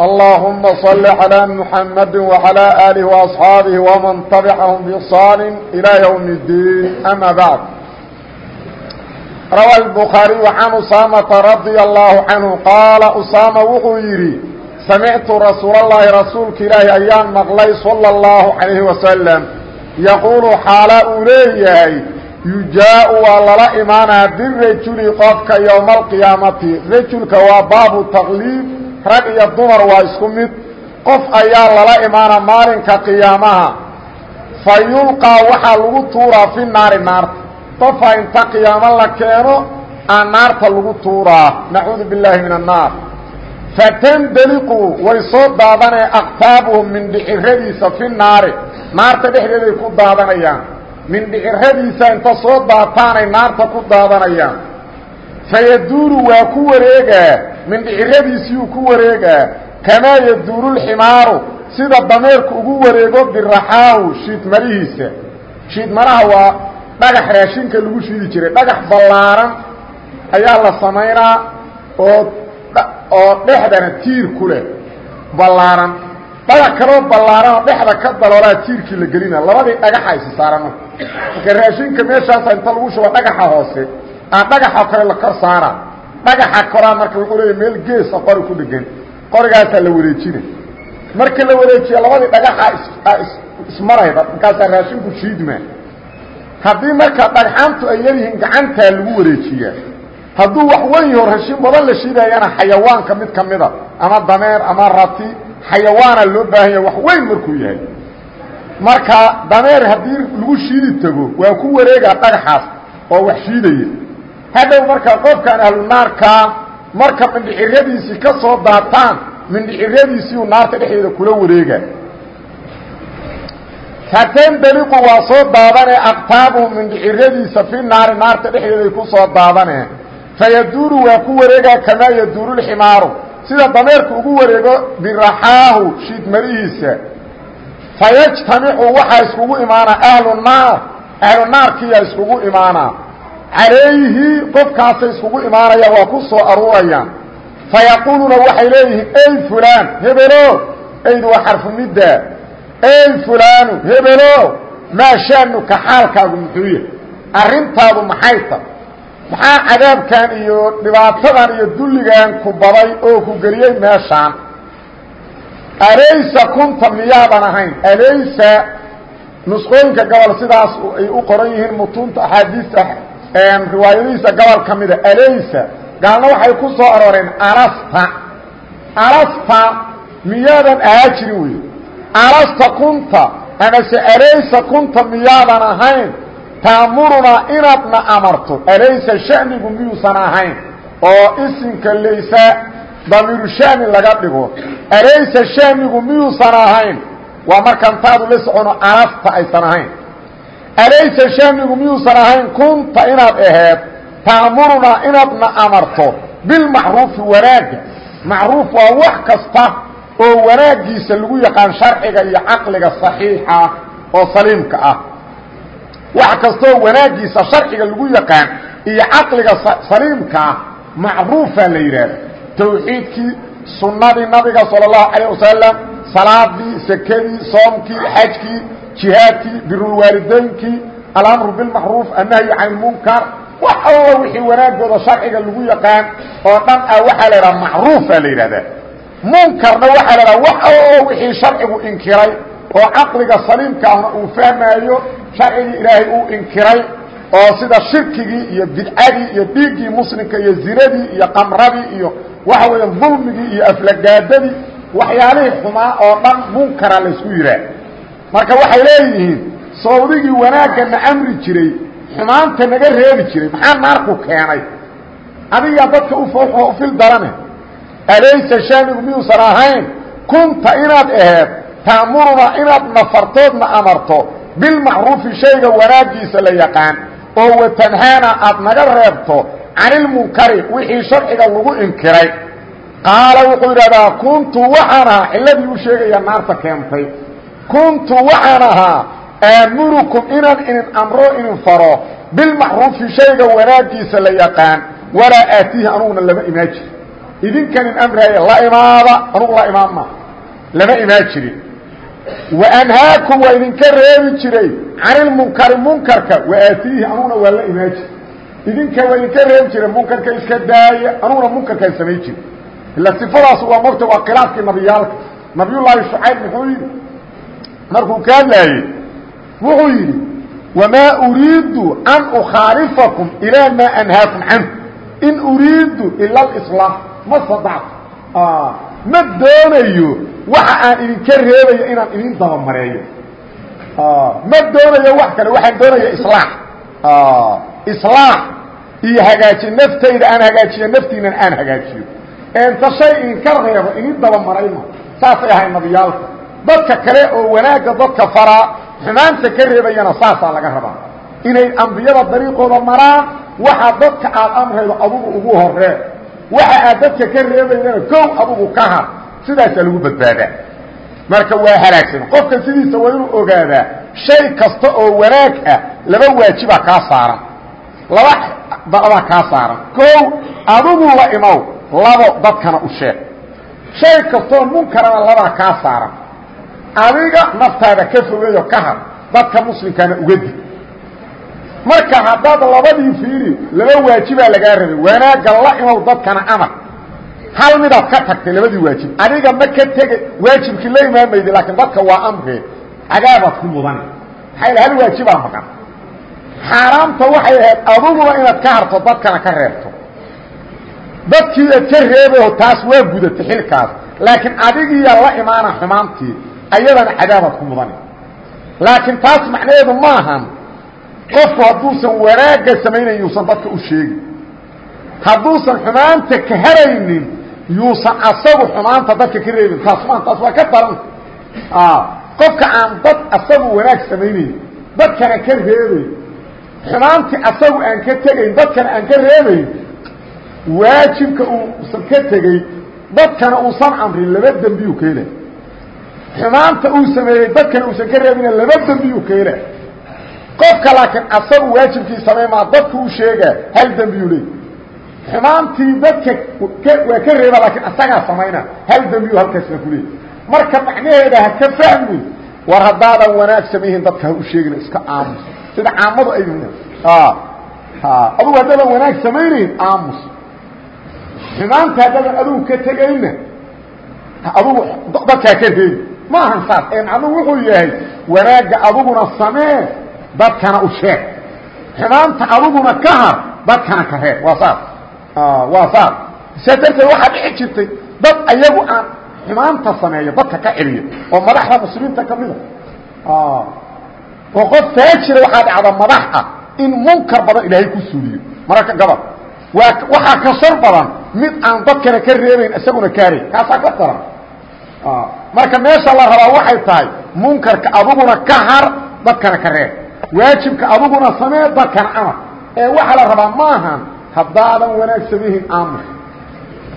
اللهم صل على محمد وعلى آله وأصحابه ومن تبعهم بإحصان إلى يوم الدين أما بعد روى البخاري عن أسامة رضي الله عنه قال أسامة وxuu yidhi سمعت رsuuل اللhi رasuulka ilaahi ayaan maqlay صلى الله عليه وسلم يquل xaala uu leeyahay يujaaء waa lala imaanaa birajuli qofka yowma القiyaamati rajulka waa baabu تqliib rag iyo dumar waa isku mid. Qof ayaa lala imaana maalinka qiyaamaha. Fa yulqaa waxaa lagu tuuraa fi naari naarta qofa inta qiyaamo la keeno aan naarta lagu tuuraa. Nacuudu billaahi min annaar fatandeliqu way soo daadanee aktaabuhum mindhiciradiisa fi naari. Naarta dhexdeeday ku daadanayaan. Mindhiciradiisa inta soo daataanay naarta ku daadanayaan. Fayaduuru waa ku wareegaa mindhiciradiisiiyuu ku wareegaa kamaa yaduuru lximaaru sida dameerku ugu wareego biraxaahu shiidmarihiisa. Shiidmaraha waa dhagax raashinka lagu shiidi jiray dhagax ballaaran ayaa la samaynaa oo oo dhexdana tiir ku leh ballaaran. Dhagax kaloo ballaaran oo dhexda ka daloolaa tiirkii la gelina labadii dhagaxa isi saaran marka raashinka meeshaasa inta lagu shubo dhagaxa hoose aa dhagaxa kore la kor saara dhagaxa koraa marka wuxuu leeya meel geesa qori ku dhegan qorigaasaa la wareejina marka la wareejiya labadii dhagaxa ismarayda markaasaa raashinku shiidma haddii marka dhagxaantu ay yaryihiin gacantaa lagu wareejiyaa. Hadduu wax weyn yaho rashin badan la shiidayana xayawaanka mid ka ama dameer ama rati xayawaana loo baahan wax weyn markuu yahay. Marka dameer haddii lagu shiidi tago waa ku wareegaa dhagaxaas oo wax shiidaya hadhow marka qofkan ahlu naarkaa marka mindhiciradiisii ka soo daataan mindhiciradiisiiu naarta dhexdeeda kula wareega. Fatandeliqu waa soo daadane aktaabuhu mindhiciradiisa fi naari naarta dhexdeeday ku soo daadane. Fayaduuru waa ku wareegaa kamaa yaduuru lximaaru sida dameerku ugu wareego biraxaahu shiidmarihiisa. Fayajtamicu waxaa iskugu imaanaa ahlu naar. Ahlu naarkiyaa iskugu imaanaa calayhi qofkaasay iskugu imaanayaan waa ku soo aruurayaan. Fayaquuluuna waxay leeyihiin ey fulaan hebelo! Eydu waa xarfu midda. Ey fulaanu hebelo! Maa shaanuka xaalkaagu muxuu yahay? Arrintaadu maxay ta? Maxaa cadaabkan iyo dhibaatadan iyo dulligan ku baday oo ku geliyey meeshaan? Alaysa kunta miyaadan ahayn? Alaysa nusqooyinka gobol sidaas ay u qoran yihiin mutunta axaadiista riwaayadihiisa gobol ka mida alaysa? Gaalna waxay ku soo arooreen alasta alasta miyaadan ahaa jirin wey alasta kunta. Amase alaysa kunta miyaadan ahayn? Taamurunaa inaadna amarto. Alaysa shanigu miyuusan ahayn? Oo isimka laysa damiiru shani laga dhigo. Alaysa shanigu miyuusan ahayn? Waa markaan taadu la socono alasta aysan alaysa shanigu miyuusan ahayn kunta inaad aheed taamurunaa inaadna amarto bilmacruufi wanaagga macruuf waa wax kasta oo wanaaggiisa lagu yaqaan sharciga iyo caqliga saxiixa oo saliimka ah wax kastaoo wanaaggiisa sharciga lagu yaqaan iyo caqliga saliimka ah macruufaa la yidhaahda tawxiidkii sunnadii nabiga salى الlahu عalيه wasalam salaadii sekadii soomkii xajkii jihaadkii birulwaalidaynkii alamru bilmacruuf annahyu can اlmunkar wax alla wixii wanaagooda sharciga lagu yaqaan oo dhan ah waxaa la idhaha macruufaa la yidhahdaa. Munkarna waxaa la idhaha wax alla wixii sharcigu inkiray oo caqliga saliimka ahna uu fahmaayo sharcigii ilaahay uu inkiray oo sida shirkigii iyo bidcadii iyo dhiiggii muslimka iyo zinadii iyo qamradii iyo waxa weeya dulmigii iyo aflagaadadii waxyaalihii xumaa oo dhan munkara laysku yidhaah marka waxay leeyihiin sawdigii wanaagga na amri jiray xumaanta naga reebi jiray maxaa naarku keenay? Adigaa dadka u fil darane alaysa shaanigu miyuusan ahayn kunta inaad aheed taamuruna inaad nafartoodna amarto bilmacruufi shayga wanaagiisa la yaqaan oo watanhaana aad naga reebto canilmunkari wixii sharciga lagu inkiray. Qaala wuxuu yidhahdaa kuntu waxaan ahaa ciladii u sheegaya naarta keentay kuntu waxaan ahaa aamurukum inaan inin amro inin faro bilmacruufi shayga wanaagiisa la yaqaan walaa aatiihi anuguna lama imaan jirin idinkan in amraaye la imaada anugu la imaan ma lama imaan jirin waanhaakum waa idinka reebi jiray canilmunkari munkarka waaatiihi anuguna waa la imaan jir idinka waa idinka reebi jiray munkarka iska daaya anuguna munkarkaan samayn jiri ila sifadaas waa mogta waa khilaafkii nabiyaalka nabiyullaahi shucayb muxuu yidhi markuu ka hadlaayey wuxuu yidhi wamaa uriidu an ukhaalifakum ilaa maa anhaakum canhu. In uriidu ila alislaax ma sadactu ma doonayo waxa aan idinka reebayo inaan idin dabamareeyo. Ma doonayo wax kale waxaan doonaya islaax islaax iyo hagaaji naftayda aan hagaajiyo naftiinan aan hagaajiyo. Eenta shay idinka reebo idin dabamarayma saasay ahay nabiyaalka dadka kale oo wanaagga dadka faraa xumaanta ka reebayana saasaa laga rabaa. Inay ambiyada dariiqooda maraan waxa dadka aad amraydo adugu ugu horee waxa aad dadka ka reebaydana kow adugu ka har. Sidaasaa lagu badbaadaa. Marka waa halaagsan. Qofka sidiisa waa inuu ogaadaa shay kasta oo wanaag ah laba waajibaa kaa saaran. Laba dabaa kaa saaran. Kow adugu la imow labo dadkana u sheeg. Shay kastoo munkarana labaa kaa saaran adiga naftaada ka fogeeyo ka har dadka muslimkaana uga dig marka haddaad labadii fiiri laba waajibaa lagaa rabay wanaagga la imow dadkana amar hal midaad ka tagtay labadii waajib adiga ma ka tege waajibkii la imaamaydi laakiin dadka waa amree cadaabaad ku mudani maxaa yal hal waajibaa maqan? Xaaraamta waxay ahayd aduguna inaad ka harto dadkana ka reebto. Dadkii aad ka reebaho taas waa gudatay xilkaas laakiin adigiiyaa la imaana xumaantii ayadana cadaabaad ku mudani laakiin taas macnaheedu maahan qofku hadduusan wanaagga samaynayn yuusan dadka u sheegin hadduusan xumaanta ka haraynin yuusan asagu xumaanta dadka ka reebin. Taas maa taas waa ka daran qofka aan dad asagu wanaag samaynayn dadkana ka reebayn xumaantii asagu aan ka tegayn dadkana aan ka reebayn waajibka uusan ka tegey dadkana uusan amrin laba dembiyuu ka xumaanta uu sameeyey dadkana uusan ka reebina laba dembiyuu ka hela. Qofka laakiin asagu waajibkii samaymaa dadku u sheegaa hal dembiyuu leey xumaantii dadka waa ka reeba laakiin asagaa samayna hal dembiyu halkaasna ku leey marka macnaheeda ha ka fahmin war haddaadan wanaag samayhin dadka ha u sheegina iska aamus. Sida caamadu ay adugu haddaadan wanaag samaynayn aamus. Xumaanta haddaadan adugu ka tegayna adugu dadkaa ka reebi ma ahan saas ee macnuhu wuxuu yahay wanaagga aduguna samee dadkana u sheeg. Xumaanta aduguna ka har dadkana ka reeb waa saas waa saas saa darteed waxaa dhici jirtay dad ayagu aan xumaanta sameeyo dadka ka celiya oo madaxda muslimiinta ka mida. Oo qof faajira waxaa dhacda madax ah in munkar badan ilaahay ku suuliyo. Mararka gabal waa waxaa ka shar badan mid aan dadkana ka reebayn isaguna kaarayn kaasaa ka daran marka meesha la rabaa waxay tahay munkarka aduguna ka har dadkana ka reeb waajibka aduguna samee dadkana amar ee waxaa la rabaa maahan haddaadan wanaag samayn aamus.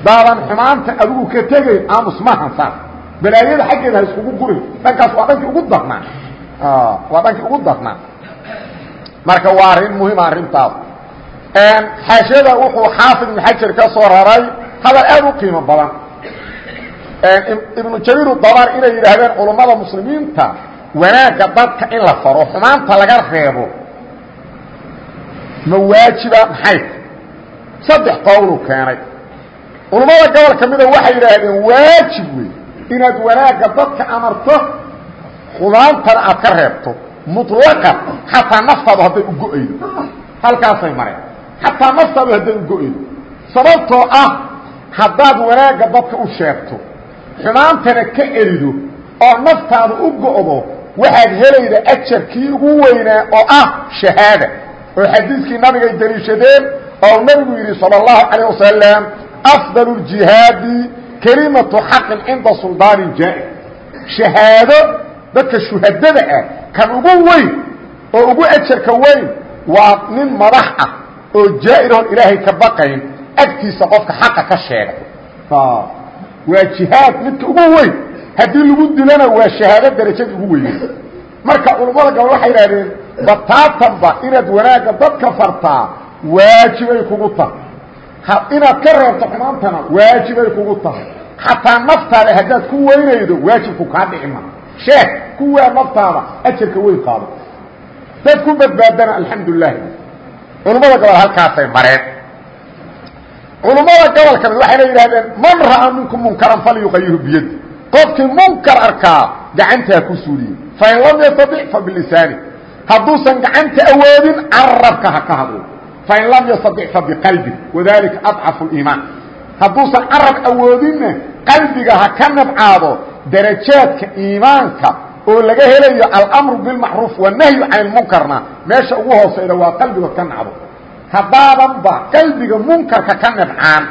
Daadan xumaanta adigu ka tegayn aamus maahan saas balaayada xaggeeda ha iskugu gurin dhankaas waa dhankii ugu darnaa waa dhankii ugu darnaa marka waa arrin muhima arrintaas. Xaashiyada wuxuu xaafid ibn xajar ka soo raray hadal aad u qiimo badan ibnu jariir dabar inay yidhaahdeen culummada muslimiinta wanaagga dadka in la faro xumaanta laga reebo. Ma waajiba maxay? Saddex qowluu keenay. Culummada gobol ka mida waxay yidhaahdeen waajib wey inaad wanaagga dadka amarto xumaantana aad ka reebto muطlaqan xataa naftaadu hadday u go'aydo halkaasay mareen. Xataa naftaadu hadday u go'aydo sababtoo ah haddaad wanaagga dadka u sheegto xumaantana ka erido oo naftaadu u go'do waxaad helayda ajarkii ugu weynaa oo ah shahaada oo xadiiskii nabigay deliishadeen oo nabigu yidhi salى الlahu عalيه wasalam afdal الjihaadi kelimatu xaqin cinda suldaanin jaa shahaado dadka shuhadada ah kan ugu weyn oo ugu ajarka weyn waa nin madax ah oo jaa-iroon ilaahay ka baqayn agtiisa qofka xaqa ka sheega waa jihaad midka ugu weyn. Haddii lagu dilana waa shahaado darajada ugu weyne marka culammada gabal waxay idhahdeen bataatanba inaad wanaagga dadka fartaa waajibay kugu tahay. Inaad ka reebto xumaantana waajibay kugu tahay. Xataa naftaada haddaad ku weynaydo waajibku kaa dhicima sheek kuwaa naftaada ajarka weyn qaado. Dad ku badbaadana alxamdulilahi culummada gobol halkaasay culummada gobolka mid waxayna yidhahdeen man ra'aa minkum munkaran falyuqayirhu biyadi qofkii munkar arkaa gacantaa ku suuliye. Fain lam yastaic fa bilisaani hadduusan gacanta awoodin carabka ha ka hadlo. Fain lam yastaic fa biqalbi wadalika adcafu liimaan. Hadduusan carab awoodinna qalbiga ha ka nabcaado darajaadka iimaanka oo laga helayo alamru bilmacruuf wanahyu can ilmunkarna meesha ugu hooseyda waa qalbigood ka nacdo haddaadanba qalbiga munkarka ka nabcaan.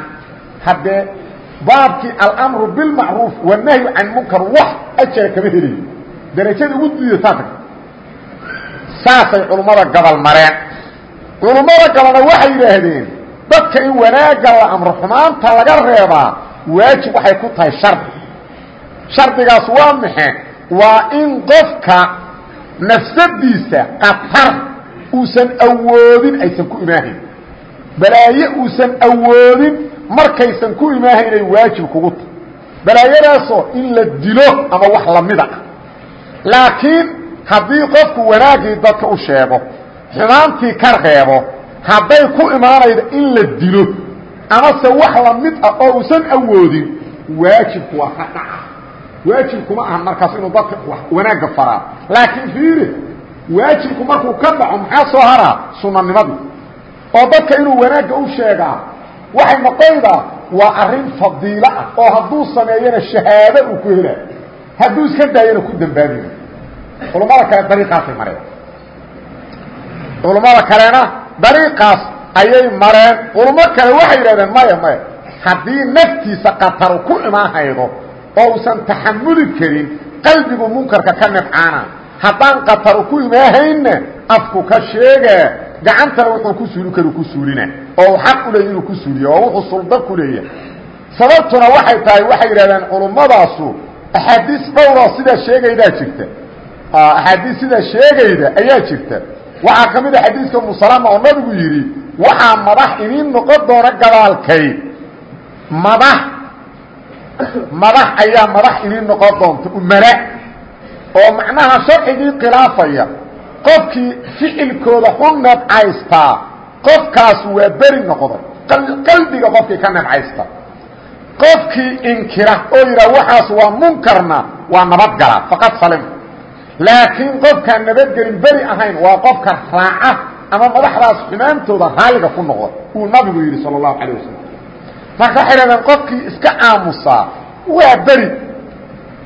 Haddee baabkii alamru bilmacruuf wanahyu can munkar wax ajara kama helayo darajada ugu diida saasa saasay culummada gabal mareen. Culummada gabalna waxay yidhaahdeen dadka in wanaagga la amro xumaanta laga reebaa waajib waxay ku tahay shardi. Shardigaas waa maxe waa in qofka nafsadiisa qatar uusan awoodin aysan ku imaahayn balaaye uusan awoodin markaysan ku imaahaynay waajib kugu tahay. Balaayadaasoo in la dilo ama wax lamida ah laakiin haddii qofku wanaaggii dadka u sheego xumaantii ka reebo hadday ku imaanaydo in la dilo amase wax la mid ah oo uusan awoodin waajibku waa ka dhaca. Waajibkuma aha markaas inuu dadka wanaagga faraa. Laakiin fiiri waajibku markuu ka dhaco maxaa soo haraa? Sunanimadii oo dadka inuu wanaagga u sheegaa waxay noqonaydaa waa arrin fadiilo ah oo hadduu sameeyana shahaado uu ku helaa. Hadduu iska daayana ku dambaabiyo culammada kale dariiqaasay mareen. Culammada kalena dariiqaas ayay mareen. Culummo kale waxay yidhahdeen maya maya haddii naftiisa qataru ku imaahaydo oo uusan taxamuli karin qalbigu munkarka ka nafcaana haddaan qataru ku imaahaynna afku ka sheegaa gacantana wuxuu ku suuli karu ku suulina. Oo xaq u leeya inuu ku suuliyo oo wuxuu sulda ku leeyahay. Sababtuna waxay tahay waxay yidhahdeen culummadaasu axaadiis dhowroo sidaa sheegaydaa jirta. Axaadiis sidaa sheegayda ayaa jirta. Waxaa ka mid a xadiiska umusalama oo nabigu yidhi waxaa madax iniin noqon doona gadaalkay. Madax madax ayaa madax iniin noqon doonta umara oo macnaha sharcigii khilaafaya qofkii ficilkooda xu nabcaystaa qofkaas waa beri noqday qalbiga qofkii ka nabcaysta qofkii inkira oo yidhaha waxaas waa munkarna waa nabadgala faqad salim laakiin qofkaan nabadgelin beri ahayn waa qofka raaca ama madaxdaas xumaantooda raaliga ku noqda uu nabigu yidhi sal اlahu alيه wasalam marka waxay dhahdeen qofkii iska aamusaa waa beri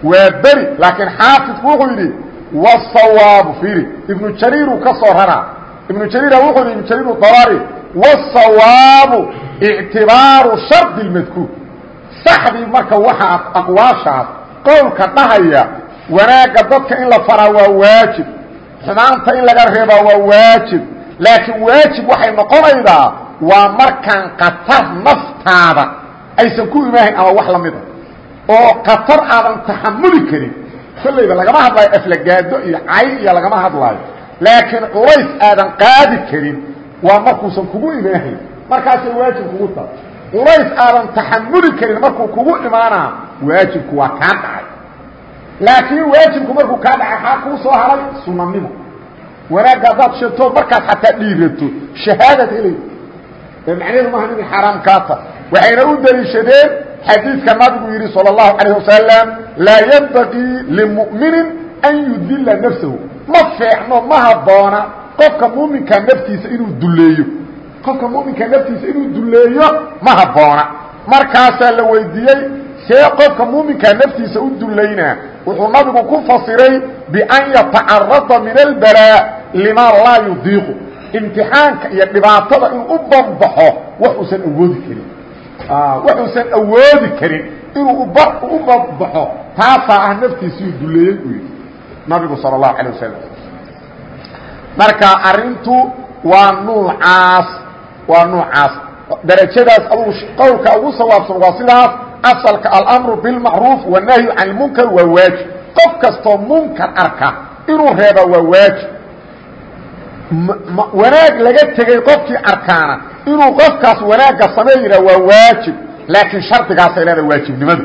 waa beri laakiin xaafidku wuxuu yidhi wsawaabu fiiri. Ibnu jariiruu ka soo raraa ibnu jariira wuxuu yidhi ibnu jariir dabari wsawaabu ictibaaru shardi اmadkuur saxdii marka waxaa aqwaashaas qowlka dhahaya wanaagga dadka in la faraa waa waajib. Xumaanta in laga reebaa waa waajib. Laakiin waajib waxay noqonaydaa waa markaan qatar naftaada. Aysan ku imaahayn ama wax la mida oo qatar aadan taxamuli karin. Kollayba lagama hadlaayo aflagaado iyo cay iyo lagama hadlaayo. Laakiin culays aadan qaadi karin waa markuusan kugu imaahayn. Markaasay waajib kugu tahay. Culays aadan taxamuli karin markuu kugu imaanaa waajibku waa kaa dhacay. Laakiin waajibku markuu kaa dhacay xaa kuu soo haray sunanimo wanaagga haddaad sheegtood markaad xataa dhiirato shahaadad helay. Ee macnaheedu maaha inay xaaraam kaa ta waxayna u daliishadeen xadiidka nabigu yidhi salى الlahu عalيه wasalam laa ynbagii limu'minin an yudila nafsahu ma feecno ma haboona qofka muuminka naftiisa inuu duleeyo qofka muuminka naftiisa inuu duleeyo ma haboona markaasaa la weydiiyey see qofka muuminka naftiisa u dulaynaa wuxuu nabigu ku fasiray bian yatacarada min albalaa limaa laa yudiiqu imtixaanka iyo dhibaatada inuu u banbaxo wax uusan awoodi karin waxuusan awoodi karin inuu u babaxo taasaa ah naftiisii duleeyey u yidhi nabigu sal اlahu alيه wasalam marka arintu waa nuucaas waa nuucaas darajadaas adugu qowlka ugu sawaabsan waa sidaas asalka almru biاlmacruuf wالnahyu can اmunkar waa waajib qof kastoo munkar arka inuu reeba waa waajib wanaag laga tegey qofkii arkaana inuu qofkaas wanaagga samey yidhah waa waajib laakiin shardigaasay leedahay waajibnimadu.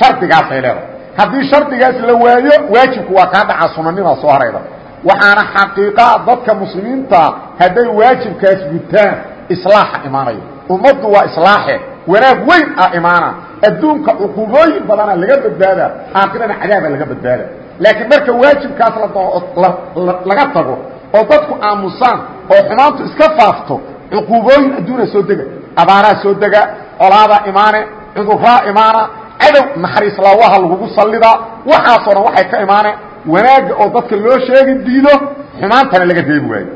Shardigaasay leedahay. Haddii shardigaas la waayo waajibku waa kaa dhaca sunanima soo harayda. Waxaana xaqiiqa dadka muslimiinta hadday waajibkaas gutaan islaaxa imaanayo ummaddu waa islaaxe wanaag weyn ah imaana. Adduunka cuqubooyin badana laga badbaada aakhirana cadaaba laga badbaada laakiin marka waajibkaas laga tago oo dadku aamusaan oo xumaantu iska faafto cuquubooyin adduuna soo dega abaaraa soo dega colaadaa imaane cuduraa imaana cadow naxariis laawaha lagugu sallidaa waxaasoo dhan waxay ka imaaneen wanaagga oo dadka loo sheegi diido xumaantana laga reebi waayo.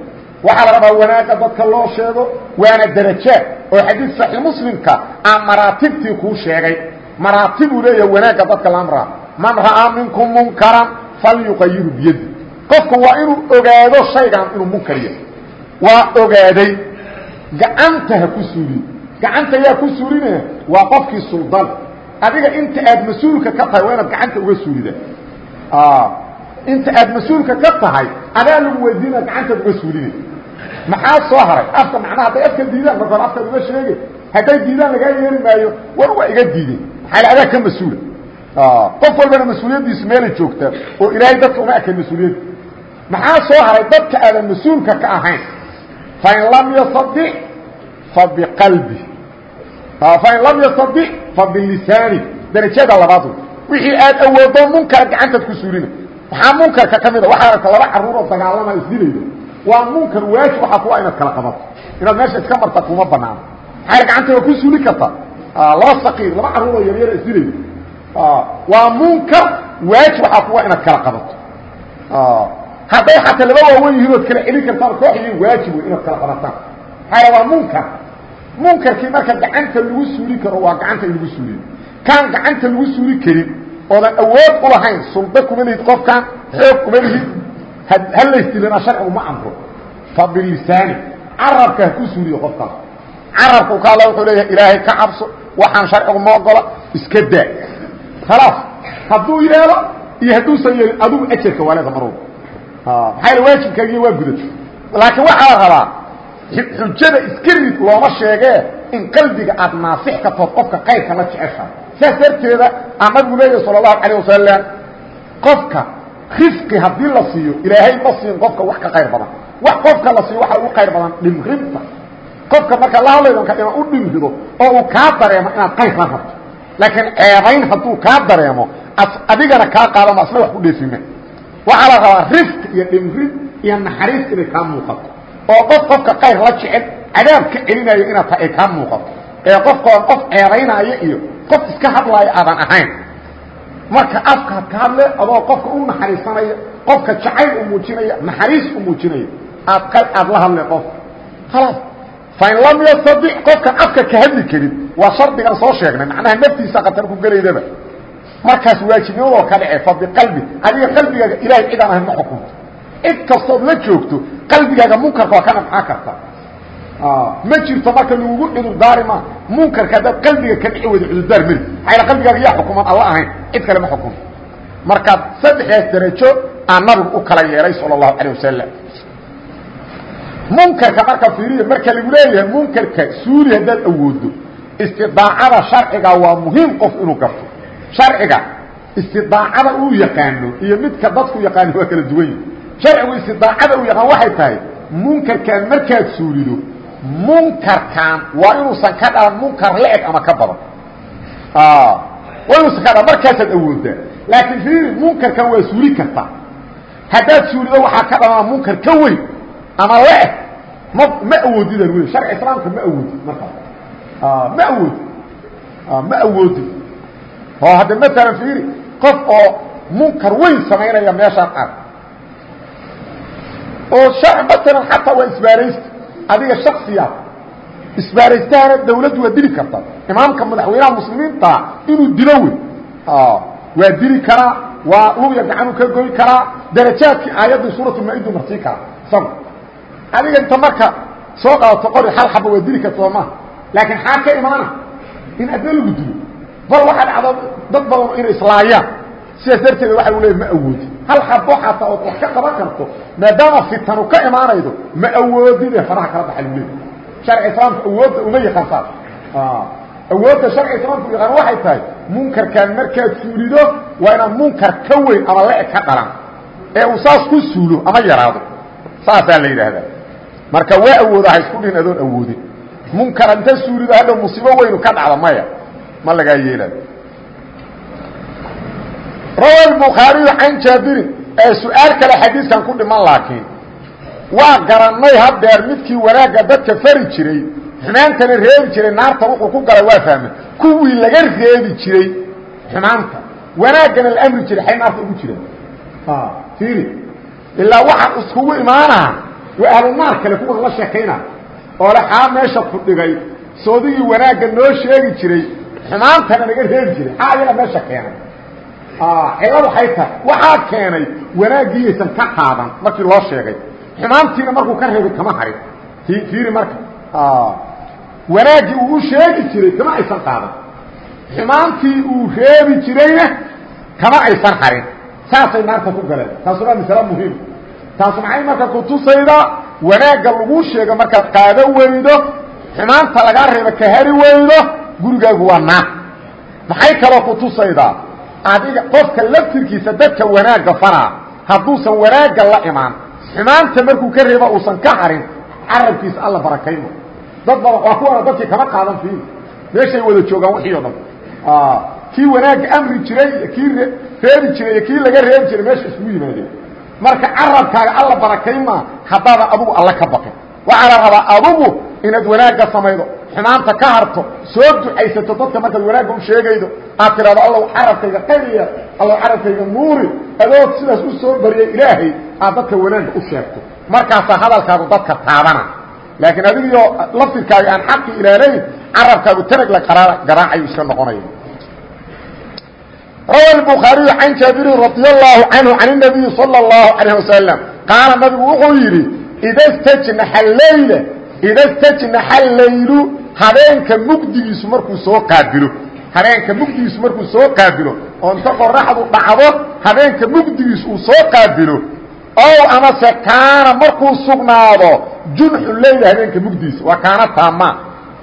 Waxaa la rabaa wanaagga dadka loo sheego waana darajaad oo xadiid saxiix muslimka aan maraatibtii kuu sheegay. Maraatibuu leeyahay wanaagga dadka la amraa man ra'aa minkum munkaran falyuqayiru biyadi qofku waa inuu ogaado shaygan inuu munkar yahay waa ogaaday. Gacanta ha ku suuliye gacanta yaa ku suulinaya waa qofkii suldaan adiga inta aad mas'uulka ka tahay waa inaad gacanta uga suulida. Inta aad mas'uulka ka tahay adaa lagu weydiina gacantaad uga suulinay maxaa soo haray? Afka macnaha hadday afka diidaan marka hore afkaad uga sheegay hadday diidaan lagaa yeeli maayo war waa iga diideen maxaa adaa ka mas'uula? Uma mas'uuliyadda maxaa soo haray? Dadka aadan mas'uulka ka ahayn. Fain lam yastadic fabiqalbi fain lam yastadic fabilisaani darajada labaad. Wixii aad awoodo munkar gacantaad ku suulina maxaa munkarka ka mida waxaa aragta laba carruur oo dagaalama isdilayda waa munkar waajib waxaa kuwa inaad kala qabato inaad meesha iska marta kuma banaano maxaa gacanta waa ku suuli kartaa laba saqiir laba carruur oo yaryara isdilayda waa munkar waajib waxaa kuwa inaad kala qabato hadday xataa laba waawen yihiin ood kala celin kartaan koox yihiin waajib wey inaad kala qabataan maxaa waa munkar. Munkarkii marka gacanta lagu suuli karo waa gacanta in lagu suuliyo kaan gacanta lagu suuli karin oodan awood u lahayn sulda kuma lihid qofkan xoog kuma lihid. Ha laysdilana sharcigu ma amro. Fa bilisaani carabka ha ku suuliyo qofkaas carabka u ka alla wuxuu leeyahay ilaahay ka cabso waxaan sharcigu ma ogola iska daa. Khalaas. Hadduu yeelo iyo hadduusan yeelin adigu ajarka waa leeda marwalba maxaa yal waajibkaagiyo waa gudato laakiin waxaa la rabaa xujada iska rid looma sheegee in qalbiga aad naasix ka tood qofka kayrka la jeceshahay saas darteeda aa nabigu leeyahy sal اlahu alيه wasalam qofka risqi haddii la siiyo ilaahay ma siin qofka wax ka qayr badan wax qofka la siiyo waxa ugu qayr badan dhimrinta qofka marka la hadlaydonka ina u dhimrido oo uu kaa dareemo inaad qayr la rabto laakiin ceebayn hadduu kaa dareemo adigana kaa qaadama asna wax ku dheefime waxaa la rabaa risq iyo dhimrin iyo naxariis inay kaa muuqato. oo qof qofka qayr la jecel cadaab ka celinaayo inaad tahay ay kaa muuqato. ee qofkoon qof ceebaynaayo iyo qof iska hadlaayo aadan ahayn. Marka afkaad ka hadle adoo qofka u naxariisanaya qofka jacayl u muujinaya naxariis u muujinaya aad aad la hadle qofka khalaas fain lam yastadic qofkan afka ka hadli karin waa shardigan soo sheegnay macnaha naftiisa qatar ku gelaydaba. Markaas waajibnimadoo ka dhace fa biqalbi adiga qalbigaaga ilahay cidaan ahayn ma xukunto cid kastood la joogto qalbigaaga munkarka waa ka nafxaa karta. Ma jirto marka lagugu cudurdaari ma munkarka haddaad qalbiga ka dhici weyda cudurdaar mari maxaa qalbigaaga yaa xukuman alla ahayn cid kale ma xukunto markaad saddexdaas darajo aan nabigu u kala yeelay sala allahu calayh wasalam munkarka marka fiiriya marka lagu leeyahay munkarka suuli haddaad awoodo istidaacada sharciga waa muhiim qof inuu garto. Sharciga istidaacada uu yaqaano iyo midka dadku yaqaano waa kala duwan. yihi sharcigu istidaacada uu yaqaan waxay tahay munkarkan markaad suulido munkarkan waa inuusan ka dhalan munkar la-eg ama ka badan. Waa inuusan ka dhalan markaasaad awoodaa. Laakiin fiiri munkarkan waa suuli kartaa haddaad suulido waxaa ka dhalana munkar ka weyn ama la-eg ma ma awoodidaan wey sharci islaamka ma awoodid markaas ma awoodi ma awoodi oo hadda maalan fiiri qof oo munkar weyn samaynaya meeshaan arg oo maalan xataa waa isbaaraysta. Adiga shaksiya isbaaraystahana dawladdu waa dili karta. Imaamka madaxweynaha muslimiinta inuu dilo wey waa dili karaa waa lugya gacanuu ka goy karaa darajaadkii aayaddii suuratulmaa-idu martii karaa isaga adiga inta marka soo qaadato qori hal xaba waa dili karta soo maha laakiin xaa ka imaana in adna lagu dilo. Bal waxaa dhacda dad badan inay islaayaan. Sidaas darteeda waxa u leey ma awoodi hal xabo xataa ood wax ka qaban karto maadaama fitanu ka imaanaydo ma awoodide faraha kala baxa luleey sharci islaamka awoodda uma yaqaan saas awoodda sharci islaamku yaqaan waxay tahay munkarkaan markaad suulido waa inaad munkar ka weyn ama le-eg ka dhalan ee uu saas ku suulo ama yaraado. Saasaa la yidhaahdaa. Marka waa awooda ha isku dhihin adoon awoodin. Munkar inta suulido hadhow musiibo weynu ka dhacda maya. Ma lagaa yeelayo rawa bukhaariyu can jaabirin ee su'aal kale xadiiskan ku dhiman laakiin waa garannay hadeer midkii wanaagga dadka fari jiray xumaantana reebi jiray naarta wuxuu ku galay waa fahmay. Kuwii laga reebi jiray xumaanta wanaaggana la amri jiray ay naarta ugu jiraan iiri ilaa waxaa iskugu imaanaa waa ahlunaar kale kuwan la sheekaynaa oo le xaa meesha ku dhigay soodigii wanaagga noo sheegi jiray xumaantana naga reebi jiray. Xaa meesha keenay cilo waxay tahay waxaa keenay wanaaggiiyaysan ka qaadan markii loo sheegay. Xumaantiina markuu ka reebay kama harin. Fiiri marka. Wanaaggii uu u sheegi jiray kama aysan qaadan. Xumaantii uu reebi jirayna kama aysan harin. Saasay naarta ku galeen. Taas waa masale muhiim. Taas maxay marka kutusaydaa wanaagga lagu sheego markaad qaado weydo xumaanta lagaa reeba ka hari weydo gurigaagu waa naar maxay kaloo kutusaydaa adiga qofka laftirkiisa dadka wanaagga faraa hadduusan wanaagga la imaan xumaanta markuu ka reeba uusan ka harin carabkiisa alla barakaymo dad badan waa kuwana dadkii kama qaadan fiil meeshay wada joogaan wixii o dhan. Kii wanaagga amri jiray iyo kii reebi jiray iyo kii laga reebi jiray meesha isugu yimaadeen. Marka carabkaaga alla barakayma haddaadan adugu alla ka baqin. Waxaa la rabaa adugu inaad wanaagga samaydo xumaanta ka harto soo ducaysato dadka markaad wanaagga u sheegaydo aad tidhahdo allow carabkayga qayriya allow carabkayga nuuri adood sidaas u soo bariyay ilaahay aad dadka wanaagga u sheegto markaasaa hadalkaagu dadka taabana laakiin adigiyo laftirkaaga aan xaqi ilaalayn carabkaagu tanag la garaacayu iska noqonaya rawa الbukhaariyu can jaabirin radi allahu canhu can الnabiyi salى اllahu alayه wasalam qaala nabigu wuxuu yidhi ida stajnaxa leyla ida stajnaxa laylu habeenka mugdigiisu markuu soo qaabilo habeenka mugdigiisu markuu soo qaabilo oo inta qoraxdu dhacdo habeenka mugdigiisu uu soo qaabilo ow amase kaana markuu sugnaado junxu leyl habeenka mugdiisa waa kaana taama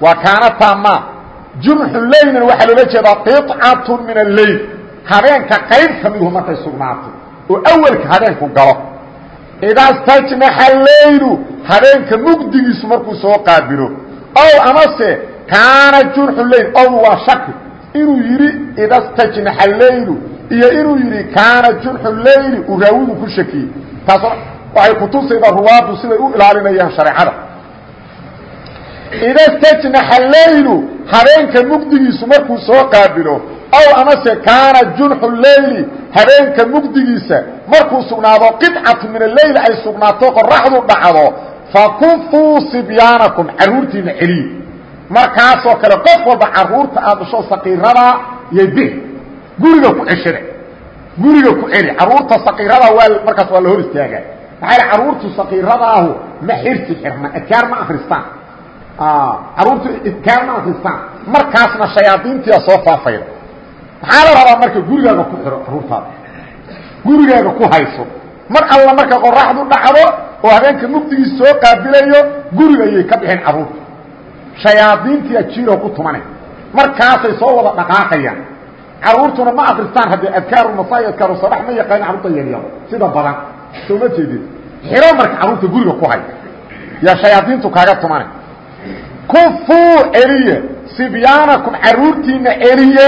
waa kaana taama junxu leylna waxaa loola jeedaa qicatun min alleyl habeenka qayb ka miduhu markay sugnaato oo awelka habeenku galo idaa stajnaxa leylu habeenka mugdigiisu markuu soo qaabilo ow amase kaana junxu leyl owdu waa shaki inuu yidhi ida stajnaxa leylu iyo inuu yidhi kaana junxu leyli uu raawidu ku shakiyey. Taas waxay kutusaydaa ruwaadu siday u ilaalinayaan shareecada. Ida stajnaxa leylu habeenka mugdigiisu markuu soo qaabilo ow amase kaana junxu leyli habeenka mugdigiisa markuu sugnaado qidcatu min aleyl ay sugnaato qoraxdu dhacdo fakufuu sibyaanakum caruurtiina celiy markaasoo kale qof walba carruurta aad dhasho saqiiradaa iyo bir guriga ku ceshada. Guriga ku celi. Caruurta saqiiradaa waa markaas waa la hor istaagaa maxaa caruurtu saqiiradaahu ma xirsi xirna adkaar ma akristaan caruurtu adkaar ma akristaan markaasna shayaadiintiia soo faafayda maxaa la rabaa marka gurigaaga ku xiro caruurtaada? Gurigaaga ku hayso. Mar alla marka qoraxdu dhacdo oo habeenka mugdigiis soo qaabilayo guriga ayay ka bixin carruurta. Shayaadiintiia jiiro ku tumanay markaasay soo wada dhaqaaqayaan. Caruurtuna ma akristaan haddee adkaaru masaa adkaaru sabax ma yaqaan carruurta yaryar sida badan. Soo ma jeedin. Xiro marka carruurta guriga ku hay yaa shayaadiintu kaaga tumanay kufuu celiye sibyaanakum caruurtiina celiye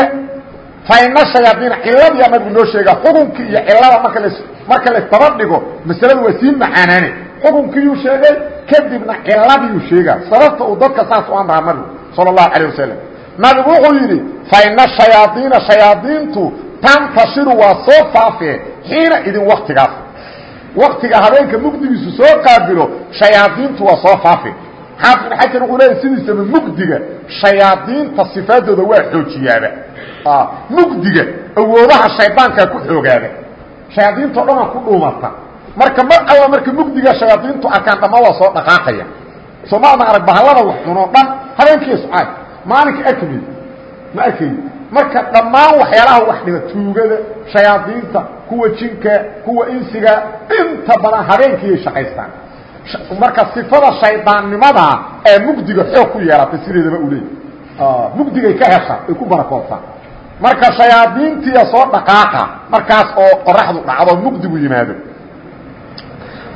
faina shayaadiina ciladiyaa nabigu noo sheegaa xukunkii iyo cilada marka las marka laysdaba dhigo masaladu waa sii macaanaane. Xukunkiiyuu sheegay kadibna ciladiyuu sheegaa. Sababta uu dadka saas u amraa nabigu sala allahu calayh wasalam nabigu wuxuu yidhi faina shayaadiina shayaadiintu tantashiru waa soo faafee xiina idin waktigaas waktiga habeenka mugdigiisu soo qaabilo shayaadiintu waa soo faafe xaafid xajar wuxuu leeyahy sidiisaba mugdiga? Shayaadiinta sifaadooda waa xoojiyaaba mugdiga awoodaha shaydaankaa ku xoogaaba shayaadiinto dhanaa ku dhuumata marka mar alla marka mugdiga shayaadiintu arkaan dhamma waa soo dhaqaaqaya. Soo ma adna arag bahallada wax cunoo dhan habeenkii scaay maalinka akmid ma arkay marka dhammaan waxyaalaha wax dhiba tuugada shayaadiinta kuwa jinka kuwa insiga inta badan habeenkiiyay shaqaystaan marka sifada shaydaannimada ee mugdiga xoog ku yeelatay sideedaba u leey mugdigay ka hesha ay ku barakoobtaan. Marka shayaadiintiiya soo dhaqaaqa markaas oo qoraxdu dhacdo mugdigu yimaado.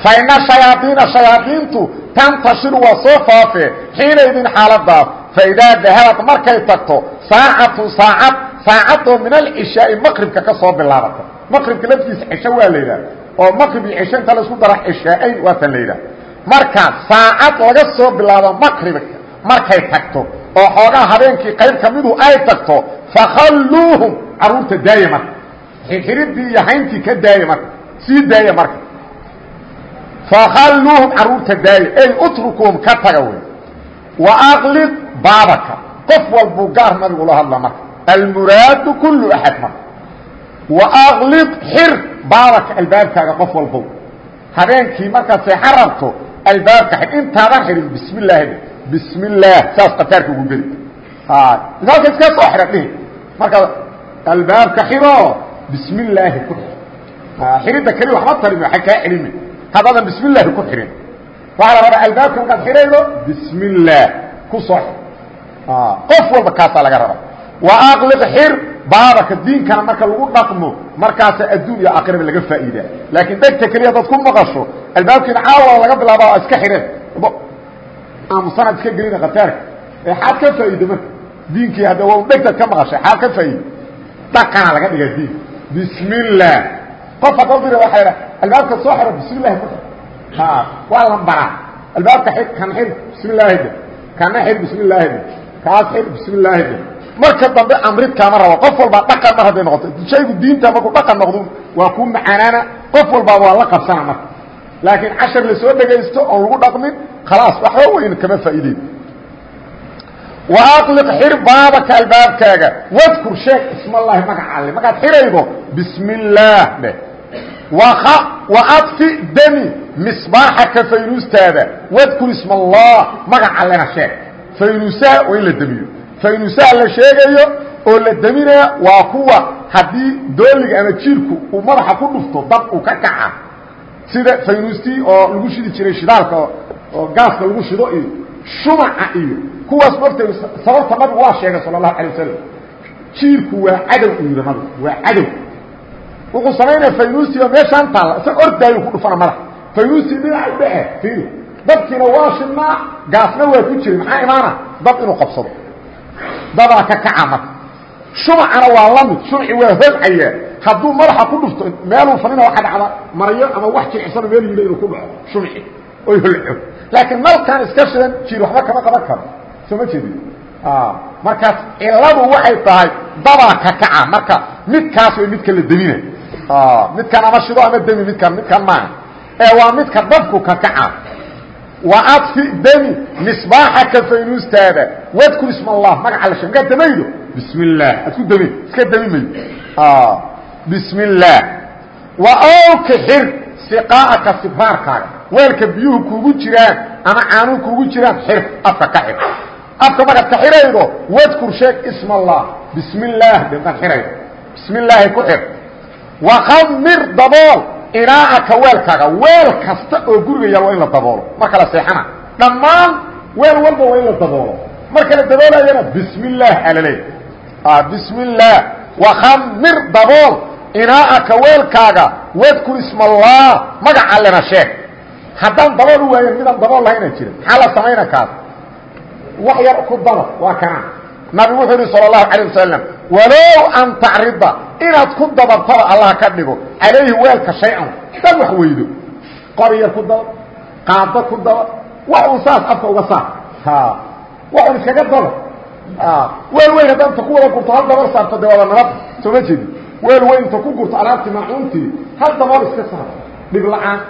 Fa ina shayaaiina shayaadiintu tantashiru waa soo faafee xiinaydin xaaladaas. Faidaa dahabad markay tagto saacatu saacad saacadoo min alcishaai maqribka ka soo bilaabata maqribka laftiisa cisho waa la yidhaha oo maqrib iyo cisho inta la isku dara cishaayn waatan la yidhaha marka saacad laga soo bilaabo maqribka markay tagto oo xoogaa habeenkii qayb ka midu ay tagto fakhalluuhum carruurta daaya marka. Xirxiridii iyo ka daaya marka. Sii daaya marka. Fakhalluuhum carruurta daaya ey utrukuhum ka taga wa aqlid baabaka. Qof walbuu gaar nabigu la hadla marka. Almuraadu kullu axad wa aqlid xir baabaka albaabkaaga qof walbow. Habeenkii markaad seexan rabto albaabka intaadan xihin bismi illaahi bismi illaah saas qataarka ugu geli misaalka iska soo xidha dhihi marka albaabka xiro bismi illaahi ku xir xiridda keli waxba tarimi waxay kaa celimi haddaadan bismi illaahi ku xihin waxaa la rabaa albaabka markaad xidhaydo bismi illaah ku soo xir qof walba kaasaa laga rabaa wa aqliq xir baabaka diinkana marka lagu dhaqmo markaasa adduun iyo aakhiraba laga faa'iidaa. Laakiin dhegta keliya dad ku maqasho albaabkiina caawa laga bilaaba iska xidheen aamusanaad iska gelina khataarka ee xaad ka faa'iida marka diinkii hadda waa dhegtaad ka maqashay xaad ka faa'iida dhaqana laga dhiga diin. Bismi illaah qof hadda dira waxaa idha albaabka soo xiro bismi illahi ku waa lambaraa. Albaabka kan xir bismi illaahida kana xir bismi illaahida kaas xir bismi illaahida marka dambe amrid kaama rabo. Qof walbaa dhaqan mar hadday noqoto. Shaygu diinta markuu dhaqan noqdo waa kuu macaanaana qof walbaa waa la qabsana marka. Laakiin cashar la soo dhegaysto oon lagu dhaqmin khalaas waxba weyn kama faa'iideyn. Wa aqliq xir baabaka albaabkaaga. Wadkur sheeg ismallaahi magaca alle markaad xiraydo bismi illaah dheh wa adfi demi misbaaxaka faynuustaada. Wadkur isma allah magac allena sheeg. Faynuusaha waa in la demiyo faynuusaha la sheegayo oo la deminaya waa kuwa haddii dooliga ama jiirku uu madaxa ku dhufto dab uu ka kaca. Sida faynuustii oo lagu shidi jiray shidaalka oo gaaska lagu shido iyo shumaca iyo kuwaas mogta sababta nabigu waa sheegay sala allahu alay wasalam jiirku waa cadow uu yidhi nabigu waa cadow. Wuxuu samaynaya faynuustii oo meeshaan taalla isag ordaayo ku dhufana madax. Faynuustii dhinaca u dhace fiiri. Waa ku jiray maxaa imaana? Dab inuu qabsado dabaa ka kaca marka shumacana waa la mid shumci waa holcayaa hadduu madaxa ku dhufto meeluu fanina waxa dhacda maryo ama wax jilicsano meel yidha inuu ku dhaco shumci oy holco laakiin malkaan iska shidan jiir waxba kama qaban karo. Soo ma jeedin? Markaas ciladu waxay tahay dabaa ka kaca marka midkaas way midka la demina midkan ama shido ama demi midkan midkan maaha ee waa midka dabku ka kaca wa adfi demi misbaaxaka faynuustaada wadkur isma allah magaca la sheeg markaad damaydo bismi illaah aad ku dami iska dami mayd bismi illaah wa awka xir siqaa'aka sibraarkaaga weelka biyuhu kuugu jiraan ama caanuhu kuugu jiraan xir afka ka xir afka markaad ka xiraydo wadkur sheeg isma allah bismi illaah de markaad xiraydo bismi illaahi ku xir wakhamir dabool inaacaka weelkaaga weel kasta oo guriga yaal waa in la daboolo. Marka la seexana. Dhammaan weel walba waa in la daboolo. Marka la daboolayana bismi illaah alaleey bismi illaah wakhamir dabool. Inaacaka weelkaaga wadkur isma allah magac allena sheeg. Haddaan dabool u waayan midaan dabool lahayna jirin maxaa la samayna kaas? Wax yar ku daba waa kanaa nabigu wuxuu yihi salى الlahu عalيه wasalam walow an tacrida inaad ku dababtaba allah ka dhigo calayhi weelka shay-an dad wax weydo qor yar ku daba qaado ku daba wax un saas afka uga saar wax un iskaga daba weel weyn haddaa inta ku wada gurto hal dabool saarto de waaba nabad soo ma jeedi weel weyn inta ku gurto alaabtii maacuuntii hal dabool iska saar dhib la-aan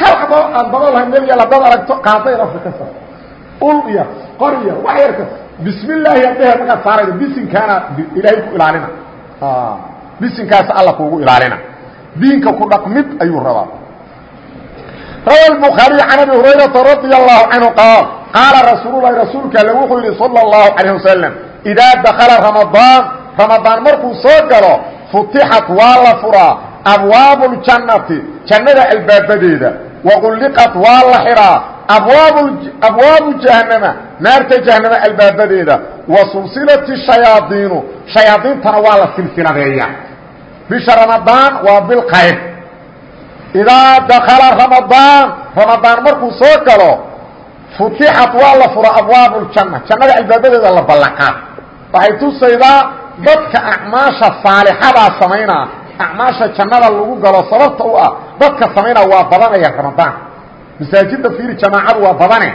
hal adoo aan dabool lahayn meel yaal haddaad aragto qaado yar afka ka saar ul iyo qor iyo wax yarka bismi illaahi adhehe markaad saarayda bisinkaana ilaahay ku ilaalina bisinkaas alla kuugu ilaalina diinka ku dhaqmid ayuu rabaa rawa الbخaariي can abi hurayraةa radي الlahu canهu qaal qaala rasuul lahi rasuulka alle wuxuu yidhi salى الlahu عalيه wasalam idaa dakala ramadaan ramadaan markuu soo galo futixat waa la furaa abwaabu اljannati jannada albaabadeeda waqulliqat waa la xihaa abwaabu jahannama naarta jahanama albaabadeeda. Wa sulsilat shayaadiinu shayaadiintana waa la silsiladeeya. Bisha ramadaan waa bil qayb idaa dakala ramadaan ramadaan markuu soo galo futixat waa la fura abwaabu ljanna jannada albaabadeeda la ballaqaa waxay tusaydaa dadka acmaasha saalixadaa samaynaa acmaasha jannada lagu galo sababta u ah dadka samaynaa waa badanaya ramadaan. Masaajidda fiiri jamaacadu waa badane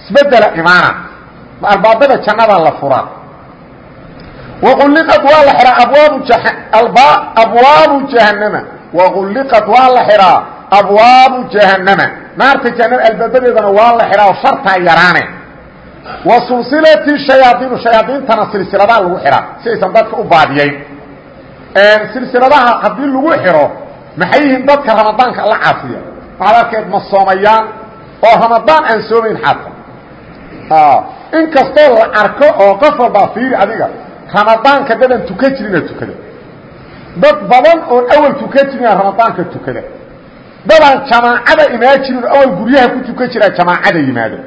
isbedela imaana. Albaabada jannada la furaa. Waqulliqat waa la xihaa abwaabu abwaabu jahannama. Waqulliqat waa la xihaa abwaabu jahannama. Naarta jahannama albaabadeedana waa la xihaa oo shartaa yaraane. Wa sulsilati shayaaiinu shayaadiintana silsiladaa lagu xihaa si aysan dadka u baadiyayn silsiladaha haddii lagu xiro maxay yihiin dadka ramadaanka la caasiya waxaad arkeed ma soomayaan oo ramadaan aan soomayn xaata in kastoo la arko oo qof walbaa fiiri adiga ramadaanka dadan tukan jirina tukada. Dad badan oon awal tukan jirina ramadaanka tukada. Dadaan jamaacada imaan jirin oo awal ku tukan jiraa jamaacada yimaado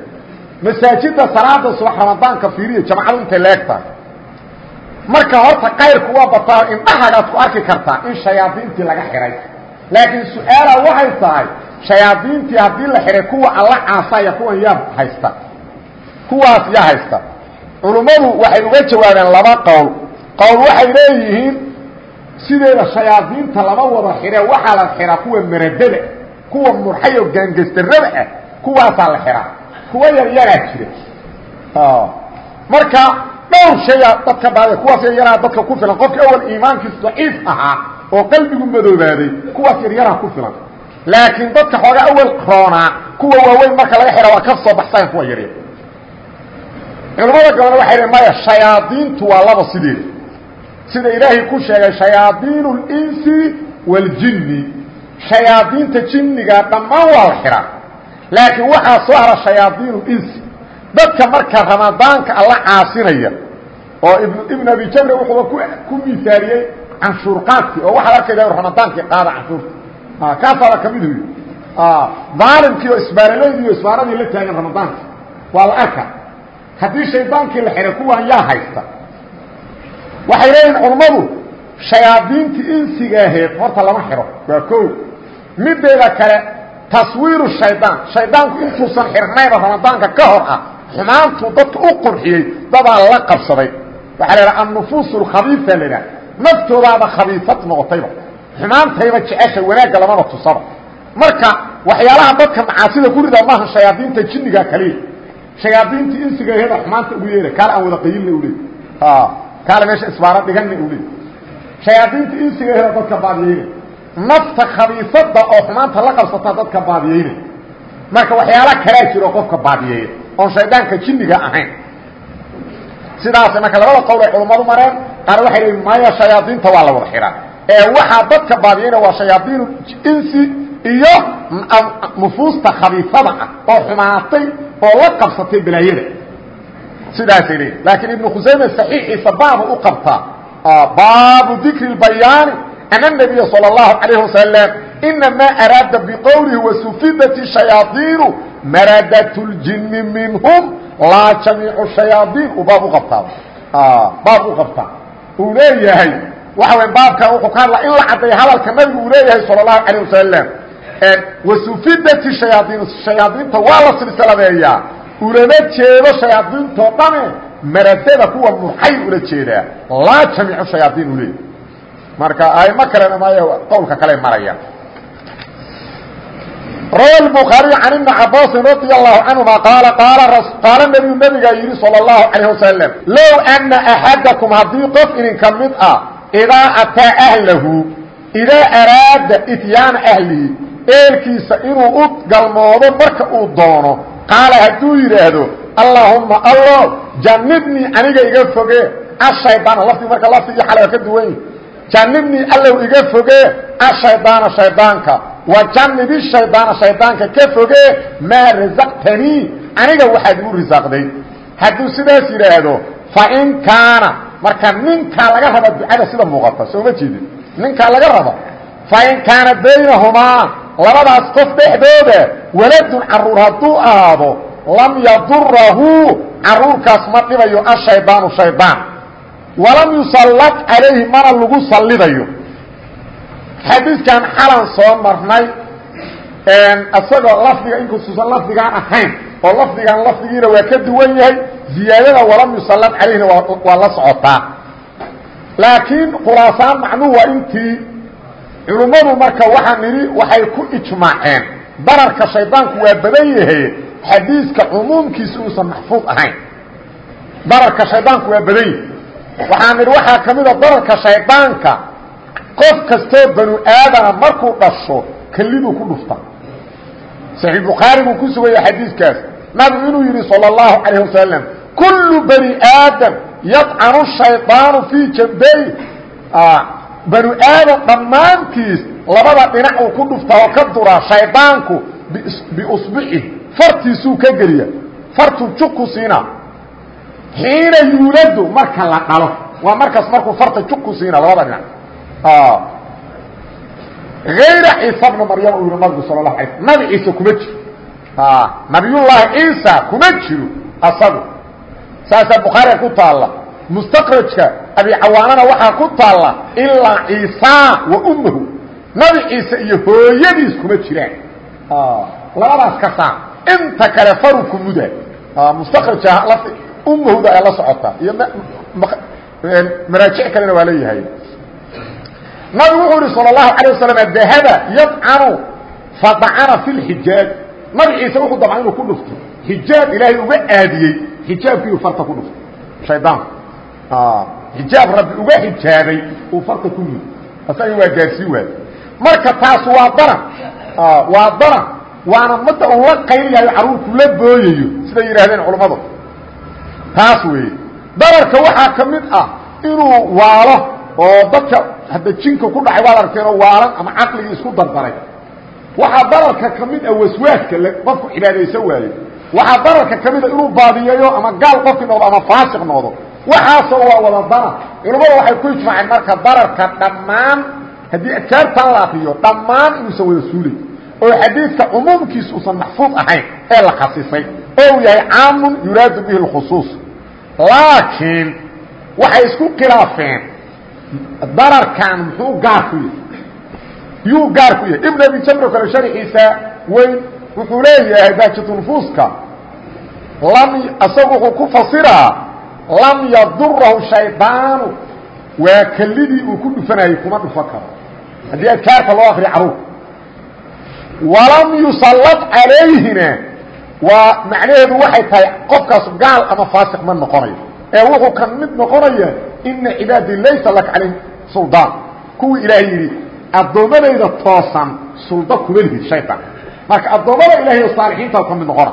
masaajidda salaada subax ramadaanka fiiriya jamaacadu intay leegtahay marka horta kayrku waa bataa indhahagaad ku arki kartaa in shayaadiintii laga xihay laakiin su'aala waxay tahay shayaadiintii haddii la xihay kuwa alla caasaya kuwan yaa haysta kuwaas yaa haysta. Culummadu waxay uga jawaabeen laba qowl. Qowl waxay leeyihiin sideeda shayaadiinta lama wada xidhe waxaa la xidhaa kuwa maradada kuwa murxayo gaangastarada ah kuwaasaa la xidhaa kuwa yaryaraa jira. Marka dhowr shaya dadka baad kuwaas yaryaraa dadka ku filan. Qofkii awal iimaankiis daciif ahaa oo qalbigu madoobaaday kuwaas yaryaraa ku filan. Laakiin dadka xoogaa awal roonaa kuwa waaweyn marka laga xidha waa ka soo baxsayan kuwa yaryar culamada galana waxay dhn maya shayaadiintu waa laba sideeda sida ilaahay ku sheegay shayaadiinu اlinsi waاljini shayaadiinta jinniga dhammaan waa la laakiin waxaa soo hara shayaadiinu linsi dadka marka ramadaanka alla caasinaya oo ibn ibn abi jamre wuxuuba ku ku miaaliyey canshuurqaadkii oo waxaad arkayda inu qaada canshuurta. Kaasaaba ka midhu daalimkii oo isbaaraleydi iyo isbaaradii la taagan ramadaanka. Waa la arka haddii shaydaankii la xihay kuwaan yaa haysta. Waxay leeyihiin culummadu shayaadiintii insiga aheed horta lama xidho waa ko mideeda kale taswiiru shaydaan shaydaanku intuusan xirnaynba ramadaanka ka hor ah xumaantuu dadka u qurxiyey dadaa la qabsaday. Waxaa la idhaha annufuus alkhabiisa la idhaha naftoodaaba khabiisad noqotayba. Xumaantayba jecesha wanaagga lamana tusaba. Marka waxyaalaha dadka macaasida ku rida maaha shayaadiinta jinniga kaliya shayaadiinta insiga aheeda xumaanta ugu yeera kaale aan wada qayilna ule kaale meesha isbaaro dhiganna ule shayaadiinta insiga aheeda dadka baadiyeyna nafta khabiisada oo xumaanta la qabsataa dadka baadiyeyna marka waxyaala kalaa jiro qofka baadiyeeya oon shaydaanka jinniga ahayn. Sidaas marka labada qowl ay culummadu mareen qaar waxay leeyiin maya shayaadiinta waa la wada xihaa ee waxaa dadka baadiyeyna waa shayaadiin insi iyo nufuusta khabiisada ah oo xumaatay oo la qabsatay balaayada sidaasay leeyiin laakiin ibnu khusayme saxiixiisa baabu u qabtaa baabu dikri bayaani an النabiya salى الlahu عalayه wasalam inamaa araada biqowlihi wasufidati shayaaiinu maradat اljini minhum laa jamiicu shayaaiin uu baab uqabtaa baab u qabtaa uu leeyahay waxa way baabkan wuxuu ka hadlaa in la caddeeyo hadalka nabigu uu leeyahay salى الlahu عalيه wasalam wasufidati shayaaiin shayaadiinta waa la silsiladeeyaa ulama jeedo shayaadiintoo dhame maradada kuwa murxay ula jeedaa laa jamiicu shayaaiin uu leeyahy marka aimo kalena maayo qowlka kale maraya rawa الbخaariي can iبni cabaasin radي الlahu canهuma qaala qaala nebiyu nebigaa yidhi salى الlahu عalيه wasalam low أna أxadakum haddii qof idinka mid ah idaa ataa ahlahu idaa araada ityaana ahlihi eelkiisa inuu u galmoodo marka uu doono. Qaala hadduu yidhaahdo allaahuma allo janibnii aniga iga foge. Ashaydaana lafdigi marka lafdigii xale waa ka duwan yihi janibnii iga foge ashaydaana shaydaanka wa janibi shaydaana shaydaanka ka foge maa rasaqtanii aniga waxaad igu risaaqday hadduu sidaas yidhaahdo fain kaana. Marka ninkaa laga raba ducada sida muuqata soo ma jeedin. Ninkaa laga raba fain kaana baynahumaa labadaas qof dhexdooda waladun carruur hadduu ahaado lam yadurahu caruurkaas ma dhibayo ashaydaanu shaydaan. Walam yusallad calayhi mana lagu sallidayo xadiiskan xalan soo marnay isagoo lafdiga inkusuusan lafdigaan ahayn oo lafdigan lafdigiina waa ka duwan yahay ziyaadada walam yusallad calayhina waa la socotaa. Laakiin khulaasaan macnuhu waa intii culummadu marka waxaan nidhi waxay ku ijmaaceen. Dararka shaydaanku waa badan yahay xadiiska cumuumkiisa uusan maxfuud ahayn. Dararka shaydaanku waa badan yahay. Waxaan waxaa ka mida dararka shaydaanka qof kastoo banu aadama markuu dhasho keliduu ku dhufta. Saxiix bukhaari buu ku sugaya xadiiskaas. Nabigu inuu yidhi sala allahu calayh wasalam kullu bani aadam yadcanu shaydaanu fii jambayi ah, banu aadam dhammaantiis labada dhinac uu ku dhuftaa oo ka duraa shaydaanku biusbicih fartiisuu ka geliya. Fartuu jugku siina. Xiina yuuladu marka la dhalo. Waa markaas markuu farta jugku siina labada dhinac. Ayra ciisa bna maryam uu yihi nabigu sal lahu ala nabi ciise kuma jiro. Nabiyullaahi ciisa kuma jiro asagu. Saasaa bukhaariga ku taalla. Mustakrajka abi cawaanana waxaa ku taalla ilaa ciisa wa ummahu nabi ciise iyo hooyadiis kuma jiraan labadaas ka saar inta kale faru ku muda mustakrajka ummahuda ay la socotaa iyo maraajic kalena waa leeyahay nabigu wuxuu ihi salى الlahu عalيه waslm dahaba yadcanu fadacana fi اlxijaab nabi ciise wuxuu dabca inuu ku dhufto xijaab ilaahay uga aadiyey xijaabkiiu farta ku dhufto shaydaanku xijaab rabbi uga xijaabay uu farta ku mud asaga waa gaarsiin waay. Marka taas waa daran waa daran waana madda uu la qayliyayo caruurku la booyayo siday yidhaahdeen culammadu taas weeye. Dararka waxaa ka mid ah inuu waalo oo dadka hadda jinka ku dhacay waad aragteenoo waalan ama caqligii isku dardaray. Waxaa dararka ka mid ah waswaaska qofku cibaadaysan waayo. Waxaa dararka ka mida inuu baadiyayo ama gaal qofkii ama faasiq noqdo waxaasoo waa wada darar culammada waxay ku ijmaaceen marka dararka dhammaan haddii adkaartan la akriyo dhammaan inuusan wada suulay oo xadiidka cumuumkiisa uusan maxfuud ahayn ee la khasisay oo uu yahay caamun yuraadu bihi اlkhusuus laakiin waxay isku khilaafeen dararkan muxuu gaar ku yahay? Yuu gaar ku yahay. Ibn abi jamro kale sharxiisa weyn wuxuu leeyahay baajatulfuuska lam isagu wuxuu ku fasiraa lam yadurahu shaydaanu waa kelidii uu ku dhufanayay kuma dhufan karo. Haddii adkaarta loo akriyo caruurka walam yusallad calayhina. Waa macnaheedu waxay tahay qofkaas gaal ama faasiq ma noqonayo. Ee wuxuu ka mid noqonaya ina cibaadii laysa laka calayhim suldaan kuwii ilaahay yidhi addoommadayda toosan sulda kuma lihid shayطan marka addoommada ilahay o saalixiinta ka mid noqona.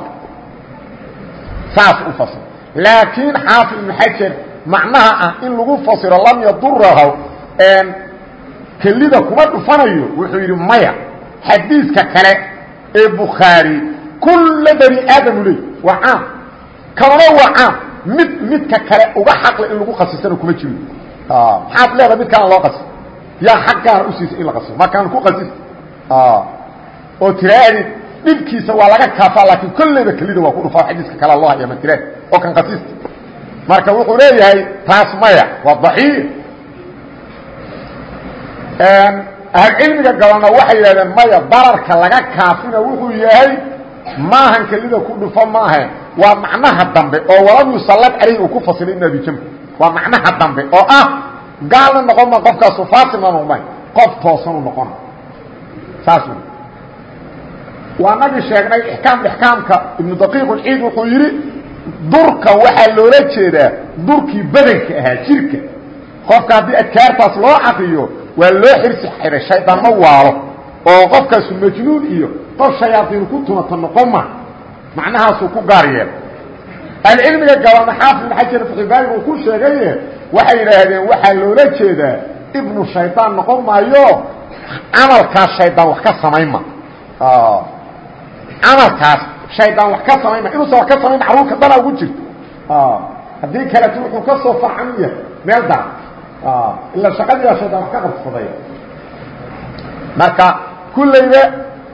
Saas u fasir laakiin xaafid ibnu xajar macnaha ah in lagu fasiro lam yadurahu kelida kuma dhufanayo wuxuu yidhi maya xadiiska kale ee bukhaari kulla bani aadamu ley waa caam. Kanuna waa caam. Mid midka kale uga xaqle in lagu khasisana kuma jiro. Maxaad leedahay mid kalan loo qasi yaa xaq gaara usiisay in la qasiso markaan ku qasis oo tiraadi dhibkiisa waa laga kaafaa laakiin kolleyba kelida waa ku dhufaa xadiiska kale loo haya ma tiraad oo kan qasista marka wuxuu leeyahay taas maya waa daciif. Ahlcilmiga gabalna waxay yidhahdeen maya dararka laga kaafina wuxuu yahay maahan kelida ku dhufo maahe waa macnaha dambe oo walam yusallad calayhi uu ku fasilay ibn abi jamr waa macnaha dambe oo ah gaalna noqon ma qofkaasu faasima noqmay qof toosanu noqona saas w waa nagi sheegnay ixkaam ixkaamka ibnu daqiiq ulciid wuxuu yidhi durka waxaa loola jeedaa durkii badanka ahaa jirka. Qofka haddii adkaartaas loo akriyo waa loo xirsi xiray shaydaan ma waalo oo qofkaasu majnuun iyo qof shayaadiinu ku tumata noqon ma macnahaasuu ku gaar yeela ahlucilmiga gabana xaafid ibn xajar faxibaani uu ku sheegaye waxay yidhaahdeen waxaa loola jeedaa ibnu shaydaan noqon maayo camalkaas shaydaan wax ka samaynma camalkaas shaydaan wax ka samaynma inuusan wax ka samayn macruurka dana ugu jirto haddii kaleeto wuxuu ka soo farcan yahay meel dara ila shaqadiiaa shaydaan wax ka qabsaday marka kullayba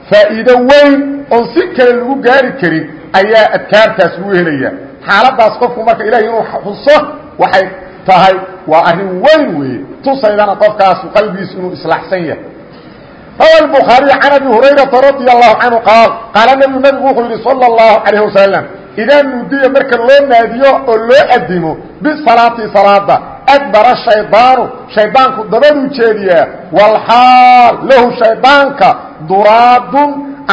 faa'iido weyn oon si kale lagu gaari karin ayaa adkaartaas lagu helaya. Xaaladaas qofku marka ilahay inuu xuso waxay tahay waa arrin weyn weeye. Tusaydana qofkaasu qalbigiisu inuu islaaxsan yahay rw bkaariy an abi hurayraa radi alahu canhu qaal qaala nbigu nabigu wuxuu yidhi sal اlahu alayh wasalam idaa nudiya marka loo naadiyo oo loo adimo bisalaati salaada adbara shaydaanu shaydaanku dabaduu jeediyaa walxaal lahu shaydaanka duraadun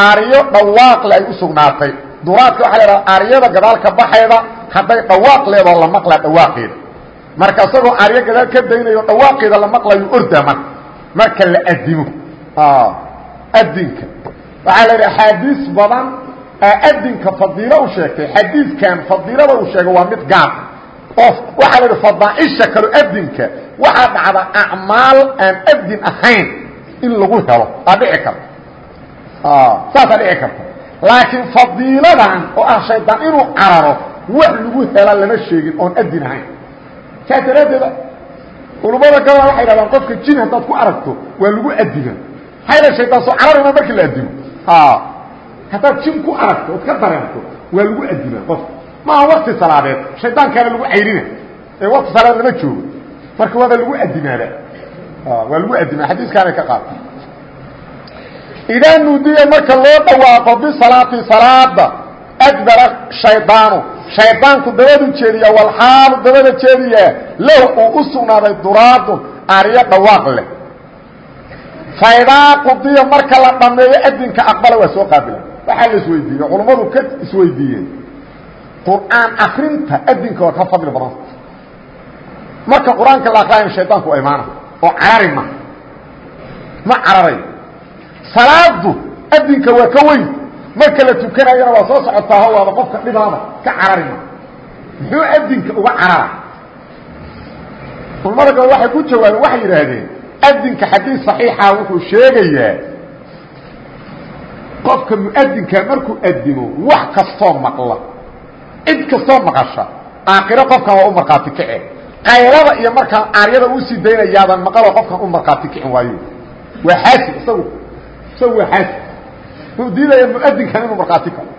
ariyo dhawaaq le ay u sugnaatay duraadka waxa la hahda aryada gadaalka baxeeda hadday dhawaaq leedoo la maqlaa dhawaaqeeda marka isagoo aryo gadaal ka daynayo dhawaaqeeda la maqlayo orda marka marka la adimo adinka waxaa la idhi axaadiis badan adinka fadiilo u sheegtay xadiidkan fadiilada uu sheegay waa mid gaar oo waxaa la idhi fadaaisha kalo adinka waxaa dhacda acmaal aan adin ahayn in lagu helo aa dhici karta saasaa dhici karta laakiin fadiiladan oo ah shaydaan inuu cararo wax lagu hela lama sheegin oon adin ahayn saas daraaddeed culumada gabaa waxay dhahdaan qofka jin haddaad ku aragto waa lagu adina hayla shaydaan soo cararima markii la adimo. Haddaad jin ku aragto ood ka dareento waa lagu adimaa qofka maaha wakti salaadeed shaydaankaana lagu cayrina. Ee wakti salaadeed lama joogo. Marka waaba lagu adimaaba waa lagu adimaa. Xadiiskaanay ka qaata. Idaa nuudiya marka loo dhawaaqo bisalaati salaada adbara shaydaanu shaydaanku dabadu jeediya walxaalu dabada jeediya lahu uu u sugnaaday duraadun aaryo dhawaaq leh faidaa qudiya marka la dhameeyo adinka aqbala waa soo qaabila. Waxaa la isweydiiyey culummadu ka isweydiiyeen qur'aan akrinta adinka waa ka fadli badan. Marka qur'aanka la akraayo shaydaanku imaana oo carari ma ma cararayo salaadu adinka waa ka weyn. Marka la tukanayana waa soo socotaa hawaaba qofka dhibaaba ka carari ma. Muxuu adinka uga carara? Culummada kale waxay ku jawaabeen waxay yidhaahdeen adinka xadiis صaxiixa wuxuu sheegayaa qofka muadinka markuu adimo wax kastoo maqla cid kastoo maqasha aakiro qofkan waa u markhaati kace qaylada iyo markaan aaryada u sii daynayaadan maqalo qofkan u markhaati kicin waayo. Waa xaasi isagu isagu waa xaasi. Wuxuu diidaya muadinkan inuu markhaati kaco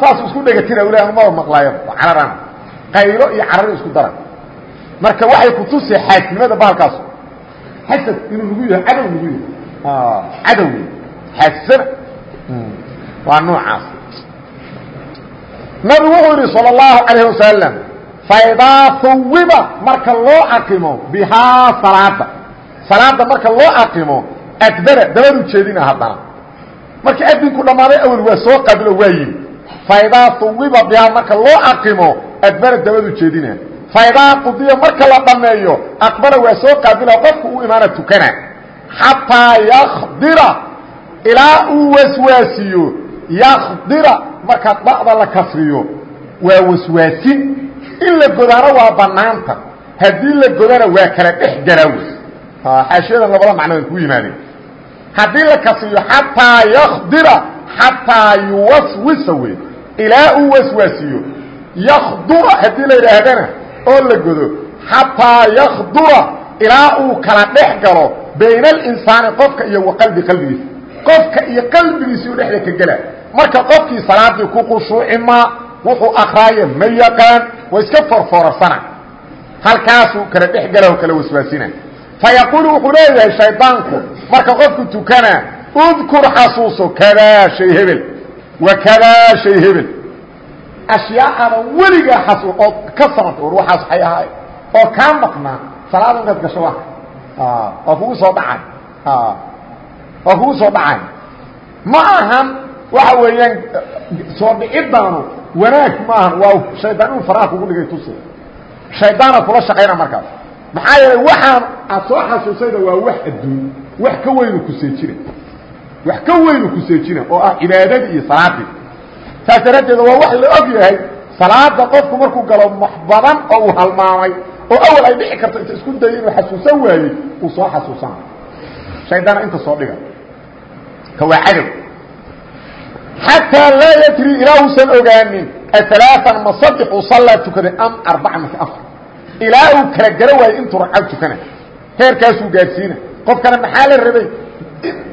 saasuu isku dhegatira ula maba maqlaayo cararan. Qaylo iyo carari isku dara marka waxay kutusee xaasinimada bahalkaas xasad inuu nagu yahay cadow nagu yahay cadow xasana waa noocaas nabigu wuxuu yidhi salى الlahu عalayه wasalam faidaa huwiba marka loo aqimo bihaa salaada salaada marka loo aqimo adbara dabadu jeedina haddana marka adinku dhammaaday awel waa soo qabilo waa yimi faidaa huwiba bihaa marka loo aqimo adbara dabadu jeedina faidaa qudiya marka la dhameeyo aqbala waa soo qaabila qofku u imaana tukana. Xataa yakdira ilaa uu waswaasiyo yakdira markaa da'da la kasriyo waa waswaasin. In la godaano waa banaanta haddii la godana waa kala dhex garaawe xaashiyadan labada macno ay ku yimaadeen. Haddii la kasriyo xataa yakdira xataa yuwaswisa wey ilaa uu oo la godo xataa yakdura ilaa uu kala dhex galo bayna alinsaani qofka iyo qalbi qalbigiisa. Qofka iyo qalbigiisa u dhexda ka gela. Marka qofkii salaadii ku khushuuci wuxuu akraaye ma yaqaan iska forfoorarsana halkaasuu kala dhex gala oo kala waswaasina. Fayaquulu wuxuu leeyahay shaydaanku marka qofku tukana udkur xasuuso kadaa shay hebel. Wa kadaa shay hebel ashyaacada weligaa xasu ood ka samata war waxaas waxay ahaay oo kaa maqnaa salaada inaad gasho waa. Waa kugu soo dhacay waa kugu soo dhacay ma ahan waxa weeyaan soo dhicidaanu wanaag ma ahan. Waa shaydaan inuu faraha kugu dhigay tusi. Shaydaana kula shaqayna markaas. Maxaa yeelay waxaan aad soo xasuusayda waa wax adduun wax ka weynu kuseejina wax ka weynu kuseejina oo ah cibaadadii iyo salaadii saas daraaddeed waa wax la og yahay salaada qofku markuu galo wax badan oo uu halmaamay oo awal ay dhici karto inta isku dayay inuu xasuusan waayey uu soo xasuusana shaydana inta soo dhiga. Ka waa cadow. Xataa laa yadri ilaa uusan ogaanin aalaaan ma saddex uu sallaa tukaday am arbaca mase afar. Ilaa uu kala garo waayo intuu ragcad tukana heerkaasuu gaadhsiina qofkana maxaa la rabay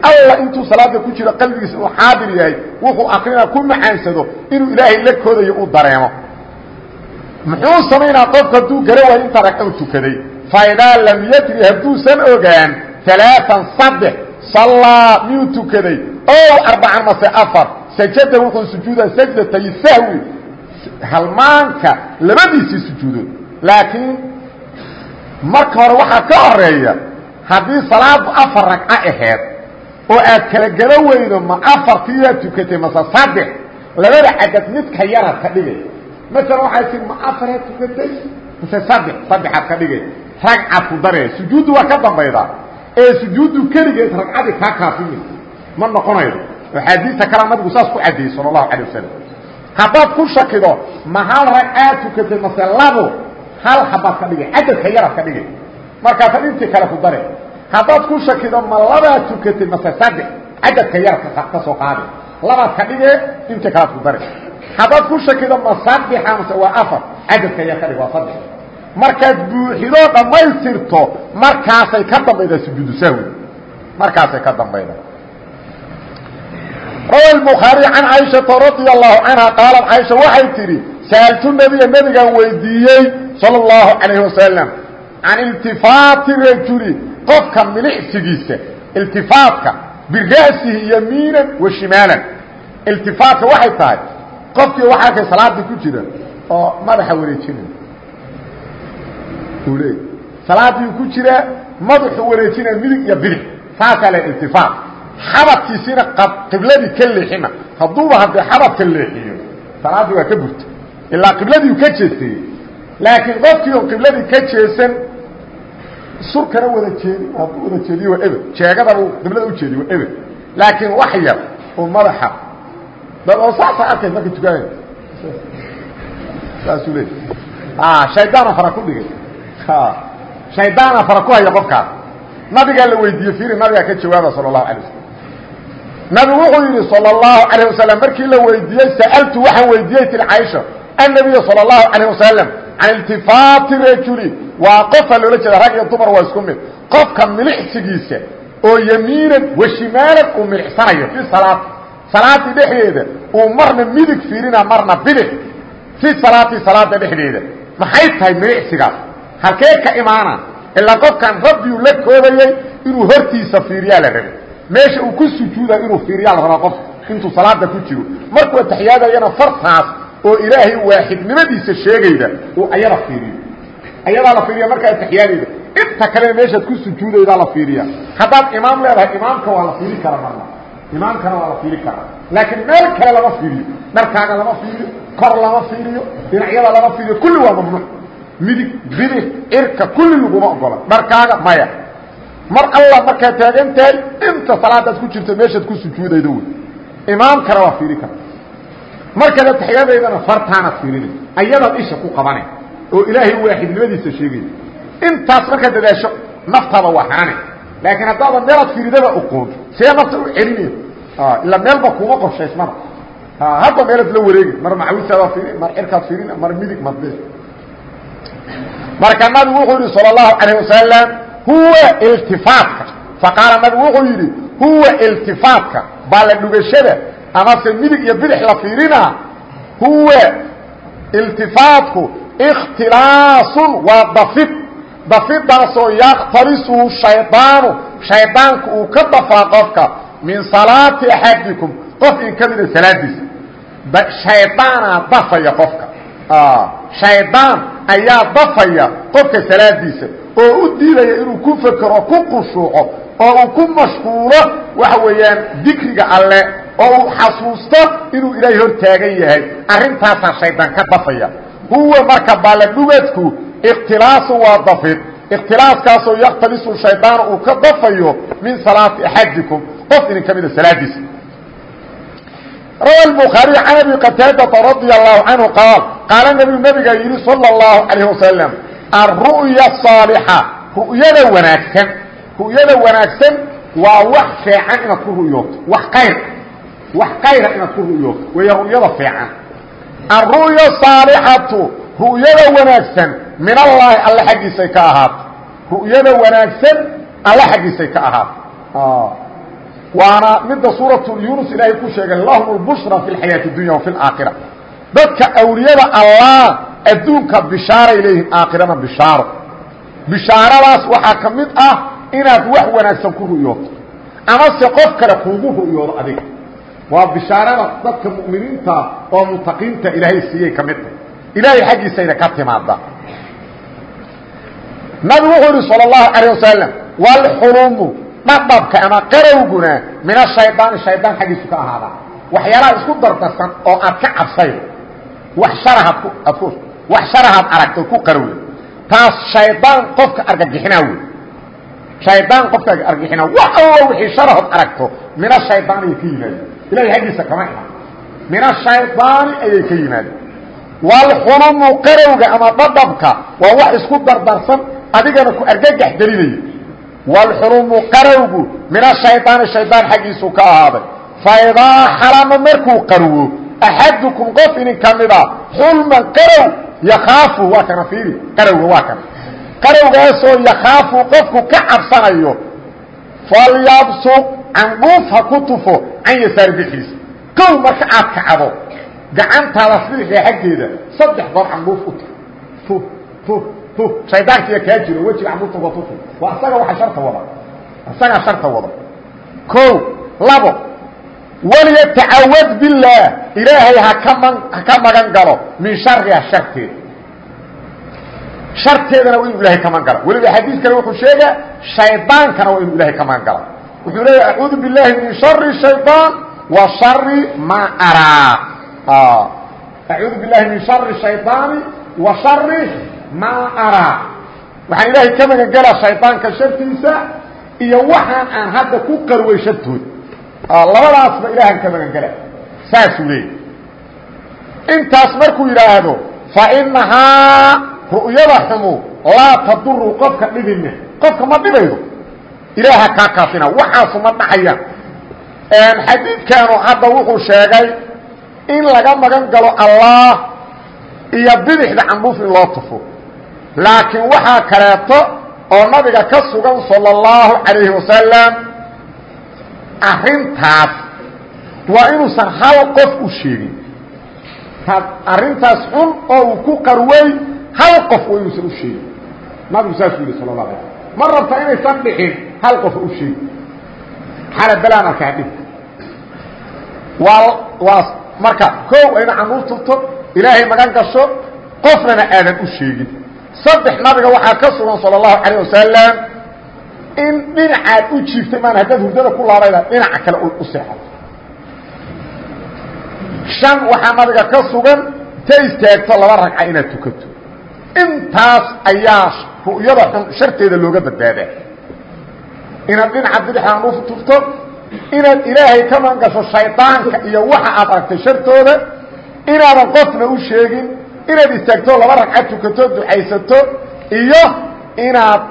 alla intuu salaada ku jiro qalbigiisa uu xaadir yahay wuxuu akrina ku macaansado inuu ilaahay la koodayo uu dareemo. Muxuu samaynaa qofku hadduu gara waayo intaa ragcad tukaday. Faidaa lam yadri hadduusan ogaan alaaan saddex sallaa miyuu tukaday? Ow arbacan mase afar. Sajada wuxuu sujuudaa sajdatay sahwi. Halmaanka labadiisii sujuudood. Laakiin marka hore waxaa ka horreeya haddii salaadu afar ragco aheed oo aad kala gala weydo ma afartiiyaa tukatay mase saddex. Labada cadad midka yaraad ka dhigay. Maala waxay tii ma afaraad tukatay? Mase saddex saddexaad ka dhigay. Ragcad ku daree sujuuddu waa ka dambaydaa. Ee sujuuddu keligeed ragcadii kaa kaafimi. Ma noqonaydo. Axaadiista kalea nabigu saas ku caddeeyey sala allahu calay wasalam haddaad ku shakido ma hal ragcaad tukatay mase labo. Hal habaad ka dhigay. Cadadka yaraad ka dhigay. Markaasad intii kale ku dare haddaad ku shakido ma labaad tukatay mase saddex. Cadadka yarka ka soo qaade. Labaad ka dhigee inta kalaad ku dari haddaad ku shakido ma saddexa mase waa afar. Cadadka yar dhig waa saddex. Markaad buuxidoo dhammaystirto markaasay ka dambaydaa sujuudu sahwi. Markaasay ka dambaydaa rawa bukhaari can caaishaa radia allahu canha qaalat caaisha waxay tidhi sa'altu nebiga nebigaan weydiiyey sala اllahu calayhi wasalam can iltifaati rajuli qofka milicsigiisa iltifaatka bira'sihi yamiinan wa shimaalan. Iltifaatka waxay tahay qofkii waxa arkay salaadii ku jira oo madaxa wareejinaya uu leey salaadii ku jiraa madaxu wareejinaya midig iyo bidix. Saasaa la iltifaat xabadkiisiina qibladii ka leexina. Hadduuba haddee xabadka leexiyo salaaddii waa ka burta ilaa qibladiiu ka jeestayey laakiin qofkii on qibladii ka jeesan surkana wada jeedi hadduu wada jeediyo waa eber jeegadaba uu qiblada u jeediyo waa eber laakiin wax yar oo madaxa dad oo saasa arkay marka tukaaya saasuu leey shaydaana fara ku dhigay shaydaana fara ku haya qofkaas nabigaa la weydiiye fiiri nabigaa ka jawaaba sala allahu alay wasalam nabigu wuxuu yidhi salى الlahu عalيه wasalam markii la weydiiyey sa'altu waxaan weydiiyey tir caaisha annabiya salى الlahu عalيه wasalam can iltifaati rajuli waa qofa loola jeeda rag iyo dumar waa isku mid. Qofka milicsigiisa oo yamiinan wa shimaalan uu milicsanayo fi salaadii dhexdeeda uu marna midig fiirina marna bidix. Fi salaati salaada dhexdeeda. Maxay tahay milicsigaas halkee ka imaana? Ilaa qofkan rabbiu la koobayey inuu hortiisa fiiriyaa la rabay. Meesha uu ku sujuuda inuu fiiriyaa la rabaa qof intuu salaada ku jiro. Markuu ataxiyaadayana fartaas oo ilaahay waaxidnimadiisa sheegayda uu ayada fiiriyo. Ayadaa la fiiriya markaa ataxiyaadayda inta kalena meeshaad ku sujuudaydaa la fiiriya. Haddaad imaam leedahay imaamka waa la fiiri kara marna. Imaamkana waa la fiiri karaa. Laakiin meel kale lama fiiriyo. Dharkaaga lama fiiriyo kor lama fiiriyo dhinacyada lama fiiriyo kulli waa mamnuuc. Midig bidix cirka kulli laguma ogola dharkaaga maya. Mar alla markaad taagan tahay inta salaadaad ku jirto meeshaad ku sujuudaydo wey imaamkana waa fiiri karta markaad ataxiyaadaydana fartaanaad fiirinay ayadaad isha ku qabanay oo ilaahay waaxidnimadiisa sheegay intaas markaad dadaasho naftaada waa haane laakiin haddaadan meelaad fiiridaba oqoon see nafta u celinay ilaa meelba kuma qorshaysmada hadda meelaad la wareegi mar macawisaada fiiri mar cirkaad fiirin mar midig madbe marka nabigu wuxuu yidhi salى الlahu عalيه wasalam huwa iltifaatka faqaala nabigu wuxuu yidhi huwa iltifaatka baalla dhugashada amase midig iyo bidix la fiirinaa huwa iltifaatku ikhtilaasun waa dafid. Dafidaasoo yaktalisuhu shaydaanu shaydaanku uu ka dafaa qofka min salaati axadikum. Qof in ka mida salaadiisa. Shaydaanaa dafaya qofka. Shaydaan ayaa dafaya qofka salaadiisa. Oo u diidaya inuu ku fekero ku qushuuco oo uu ku mashquulo waxa weeyaan dikriga alle oo uu xasuusto inuu ilaahay hor taagan yahay. Arintaasaa shaydaan ka dafaya huwa marka baaladhugadku ikhtilaasu waa dafid. Ikhtilaaskaasoo yakhtalisu shaydaana uu ka dafayo min salaati axadikum. Qof idin ka mida salaadiisa. Rawa bukhaariy can abi qataadata radia allahu canhu qaal qaala nabiyu nabigaa yidhi sala اllahu calayh wasalam alru'ya asaalixa ru'yada wanaagsan ru'yada wanaagsan waa wax feecan inaad ku ru'yooto wax kayr wax qayra inaad ku ru'yooto weeya ru'yada fiican. Alru'ya saalixatu ru'yada wanaagsan min allaahi alle xaggiisay ka ahaato. Ru'yada wanaagsan alle xaggiisay ka ahaato. Waana midda suuratu yunus ilaahay ku sheegay lahum lbushra fi lxayaati اdunya wafi اlaakhira dadka awliyada allah adduunka bishaaray leeyihiin aakhirana bishaaro. Bishaaradaas waxaa ka mid ah inaad wax wanaagsan ku ru'yooto amase qof kale kuugu ru'yoodo adiga waa bishaarada dadka mu'miniinta oo mutaqiinta ilaahay siiyey ka mid tahy ilaahay xaggiisayna ka timaada nabigu wuxuu yihi salى الlahu عalيه wasalam wاlxulumu dhadhabka ama qarowguna min ashaydaani shaydaan xaggiisu ka ahaada waxyaalaha isku dardarsan oo aad ka cabsayn wax sharahaad ku ad ku wax sharahaad aragto ku qarowda taas shaydaan qofka argagixinaa wey shaydaan qofka argagixinaa wax allo wixii sharahood aragto min ashaydaani ayay ka yimaadeen ilahay xaggiisa kama iman min ashaydaani ayay ka yimaadeen waalxulumu qarowga ama dhadhabka waa wax isku dardarsan adigana ku argagax gelinaya waalxulumu qarowgu min ashaydaani shaydaan xaggiisuu ka ahaaday faidaa xalama markuu qarwo axadukum qof idin ka mida xulman qarow yakhaafu waa kana fiiri qarowga waa kana qarowgaasoo yakhaafu qofku ka cabsanayo falyabsuq candhuuf ha ku tufo can yasaari bixiisa kow marka aad kacdo gacantaada siixee xaggeeda saddex goor candhuuf u tuf tuf shaydaankiya kaa jiro wejiga cabuurta watufu waa isaga waa sharta wada. Isagaa sharta wada. O labo. Walyatacawad billaah ilaahay hakaman ha ka magan galo min shariha sharteeda. Sharteedana waa inuu ilahay ka magan gala weliba xadiis kale wuxuu sheegaa shaydaankana waa inuu ilahay ka magan gala wuxuu leeya acuudu billahi min shari shayطaan wa shari ma araa acuudu billahi min shari shayطaani wa shari maa araa waxaan ilaahay ka magan gelaa shaydaanka shartiisa iyo waxaan aan hadda ku qarway shartood labadaasba ilaahaan ka magan gela saasuu leeyay intaas markuu yidhaahdo fa inahaa ru'yada xumu laa taduru qofka dhibime qofka ma dhibaydo ilaaha kaa kaafina waxaasu ma dhacayaan xadiidkaanu hadda wuxuu sheegay in laga magan galo allah iyo bidixda candhuuf in loo tufo laakiin waxaa kaleeto oo nabiga ka sugan salى اllahu عalayhi wasalam arrintaas waa inuusan hal qof u sheegin arrintaas xun oo uu ku qarway hal qof waa inuusan u sheegin nabigu saasuu yihi sal la ala ma rabta inaysan dhicin hal qof u sheeg. Xala balaan arkaa dhib. Waa waa marka koow ayna canuur turto ilaahay magan gasho qofnana aadan u sheegin. Saddex nabiga waxaa ka sugan sala allahu calayh wasalam in dhinacaad u jiiftay maan haddaad hurdada ku laabayda dhinaca kale u seexato shan waxaa nabiga ka sugan ta istaagto laba ragca inaad tukato. Intaas ayaa ru'yada xun sharteeda looga badbaadaa inaad dhinaca bidixaan u tufto inaad ilaahay ka man gasho shayطaanka iyo waxa aad aragtay shartooda inaadan qofna u sheegin inaad istaagto laba ragcad tukato ducaysato iyo inaad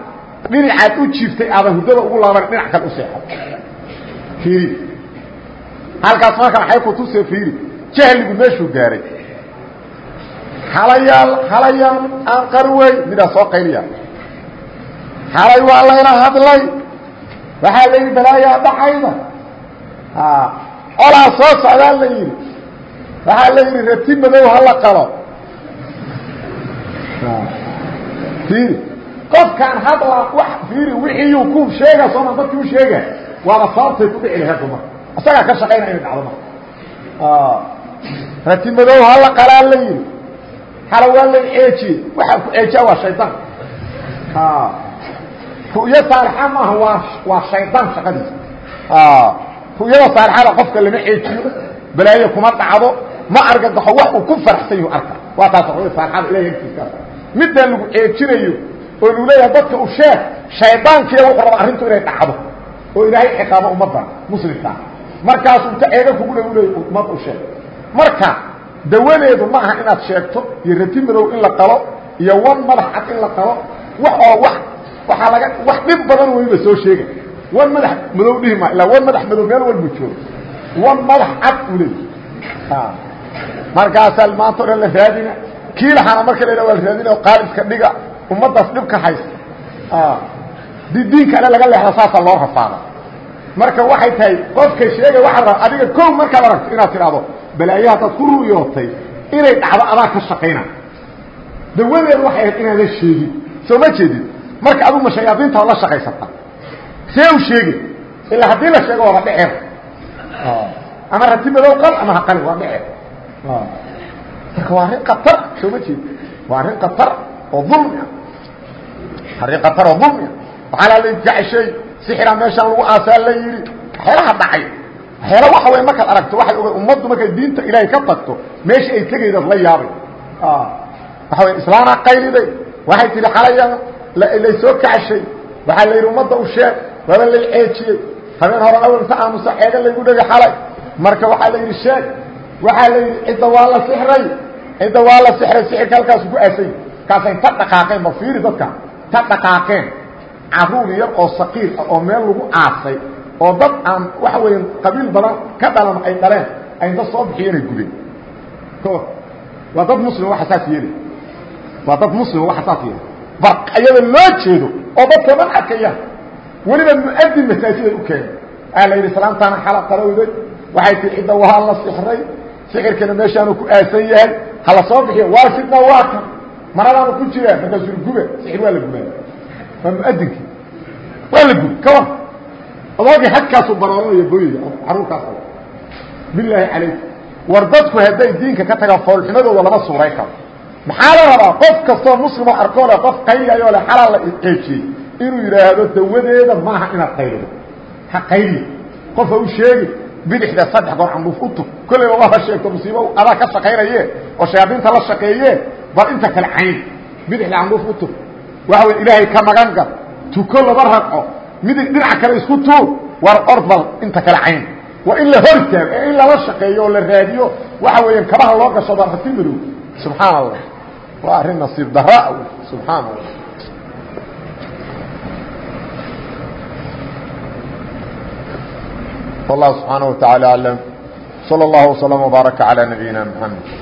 dhinacaad u jiiftay aadan hurdada ugu laaban dhinac kale u seexato fiiri. Halkaas marka maxay ku tuse fiiri. Jahligu meeshuu gaaray. Halayaal halayaan aan qarwey midaa soo qayliya halay waa layla hadlay waxaa la yidhi balaayaa dhacayda colaa soo socdaa la yidhi. Waxaa la yidhi rati madow hala qalo. Iiri qofkaan hadla wa iiri wixiiyuu ku sheega sooma dadki u sheega waaba sababtay ku dhici laheed dumar isagaa ka shaqaynaya inay dhacdo marka rati madow hala qalaa la yidhi. Hala waa la ceejiye waxaa ku ceejiya waa shaydaan ru'yo saalixa maaha waa waa shaydaan shaqadiisa ru'yada saalixada qofka lama ceejiyo balaayo kuma dhacdo ma argagaxo wax uu ku faraxsan yahu arka. Waa taas ru'ya saalixada ilahay agtiisa midaan lagu ceejinayo oo lagu leeyahay dadka u sheeg shaydaankiiya wuxuu raba arrintu inay dhacdo oo ilaahay ciqaabo ummaddan muslimkaa markaasuu ta eega kugu le u leeyay ummad u sheeg. Marka dawadeedu ma aha inaad sheegto iyo rati madow in la qalo iyo wan madax cad in la qalo wax oo wa waxaa laga wax dhib badan weyba soo sheega wan madax madow dhihi ma ilaa wan madax madow meel walbu joogo wan madax cad u leey markaasaa maanta o dhan la raadina kiilaxana marka la waa la raadina qaaliska dhiga ummaddaas dhibka haysta. Di diinka ale laga leexda saasaa loo rafaada. Marka waxay tahay qofka sheega waxaad rabaa adiga kow markaad aragto inaad tidhaahdo balaayo haddaad ku ru'yootay inay dhacdo adaa ka shaqayna. Dawadeedu waxay ahayd inaadan sheegin. Soo ma jeedin marka adigu ma shayaadiinta la shaqaysata see u sheegi. Ilaa haddii la sheego waaba dheceer ama rati madow qal ama ha qalin waa dheceer marka waa arrin khatar soo ma jeedi waa arrin khatar oo dulmi ah arrin khatar oo dulmi ah waxaa la jeceshay sixira meeshaan lagu aasaa la yidhi. Waxyaalaha dhacay. Waxyaala waxa wey markaad aragto waxay oga ummaddu markay diinta ilaahay ka tagto meesha ay tegaydaad la yaabay. Waxa wey islaanaa qayliday. Waxay tihi xalaya lay soo kacashay. Waxaa la yidhi ummadda u sheeg waaba lay ceejiyey. Habeen horan awel inta aamusa ceega laygu dhegay xalay. Marka waxaa la yidhi sheeg waxaa la yidhi cidda waa la sixray. Cidda waa la sixray sixirka halkaasu ku aasay. Kaasay ta dhaqaaqeen ba fiiri dadka. Ta dhaqaaqeen. Caruur yar oo saqiir ah oo meel lagu aasay oo dad aan waxa weya qabiil badan ka dhalan ay dhaleen ay inta soo bixiyeenay gudeen o waa dad muslim waxa saas yeelay waa dad muslim waxa saas bar ayada loo jeedo oo dadka dhan arkayaan. Weliba muadin masaajiday u keenay. Aa la yidhi islaamtaana xala qarowday waxay tii cidda waa la sixray. Sixirkana meeshaanu ku aasan yahay. Hala soo bixiyo. Waa sidna waa kan. Maradaanu ku jiraa markaasuu gube. Sixir waa la gubaa. Waa muadinkii waa la gubi ka war adoogii xagkaasu barooranaya booyaya caruurkaas bilaahi calayk war dadku hadday diinka ka tagaan foolxumadooda lama suuray karo maxaa la rabaa? Qof kastoo muslimoo arkoo le qof qayliyayoo le xalaal la qeejiyey inuu yidhaahdo dawadeeda maaha inaad qaylido. Ha qayliya qofa u sheegi bidixda saddex goor tug. Kollayba waa sheegto musiibo adaa ka shaqaynaye oo shayaadiinta la shaqeeye bal inta kale cayn. Bidixda candhuuf u tug. Waxa wey ilaahay ka magan gal tuko laba ragco midig dhinaca kale isku tuur. War ordbal inta kale cayn. Waa in la hor ee in lala shaqeeyo oo la raadiyo. Waxa weeyaan kabaha loo gashado rati madow. Subxaan allah waa arrin nasiib dara subxaan allah والله سبحانه وتعالى أعلم صلى الله وسلم وبارك على نبينا محمد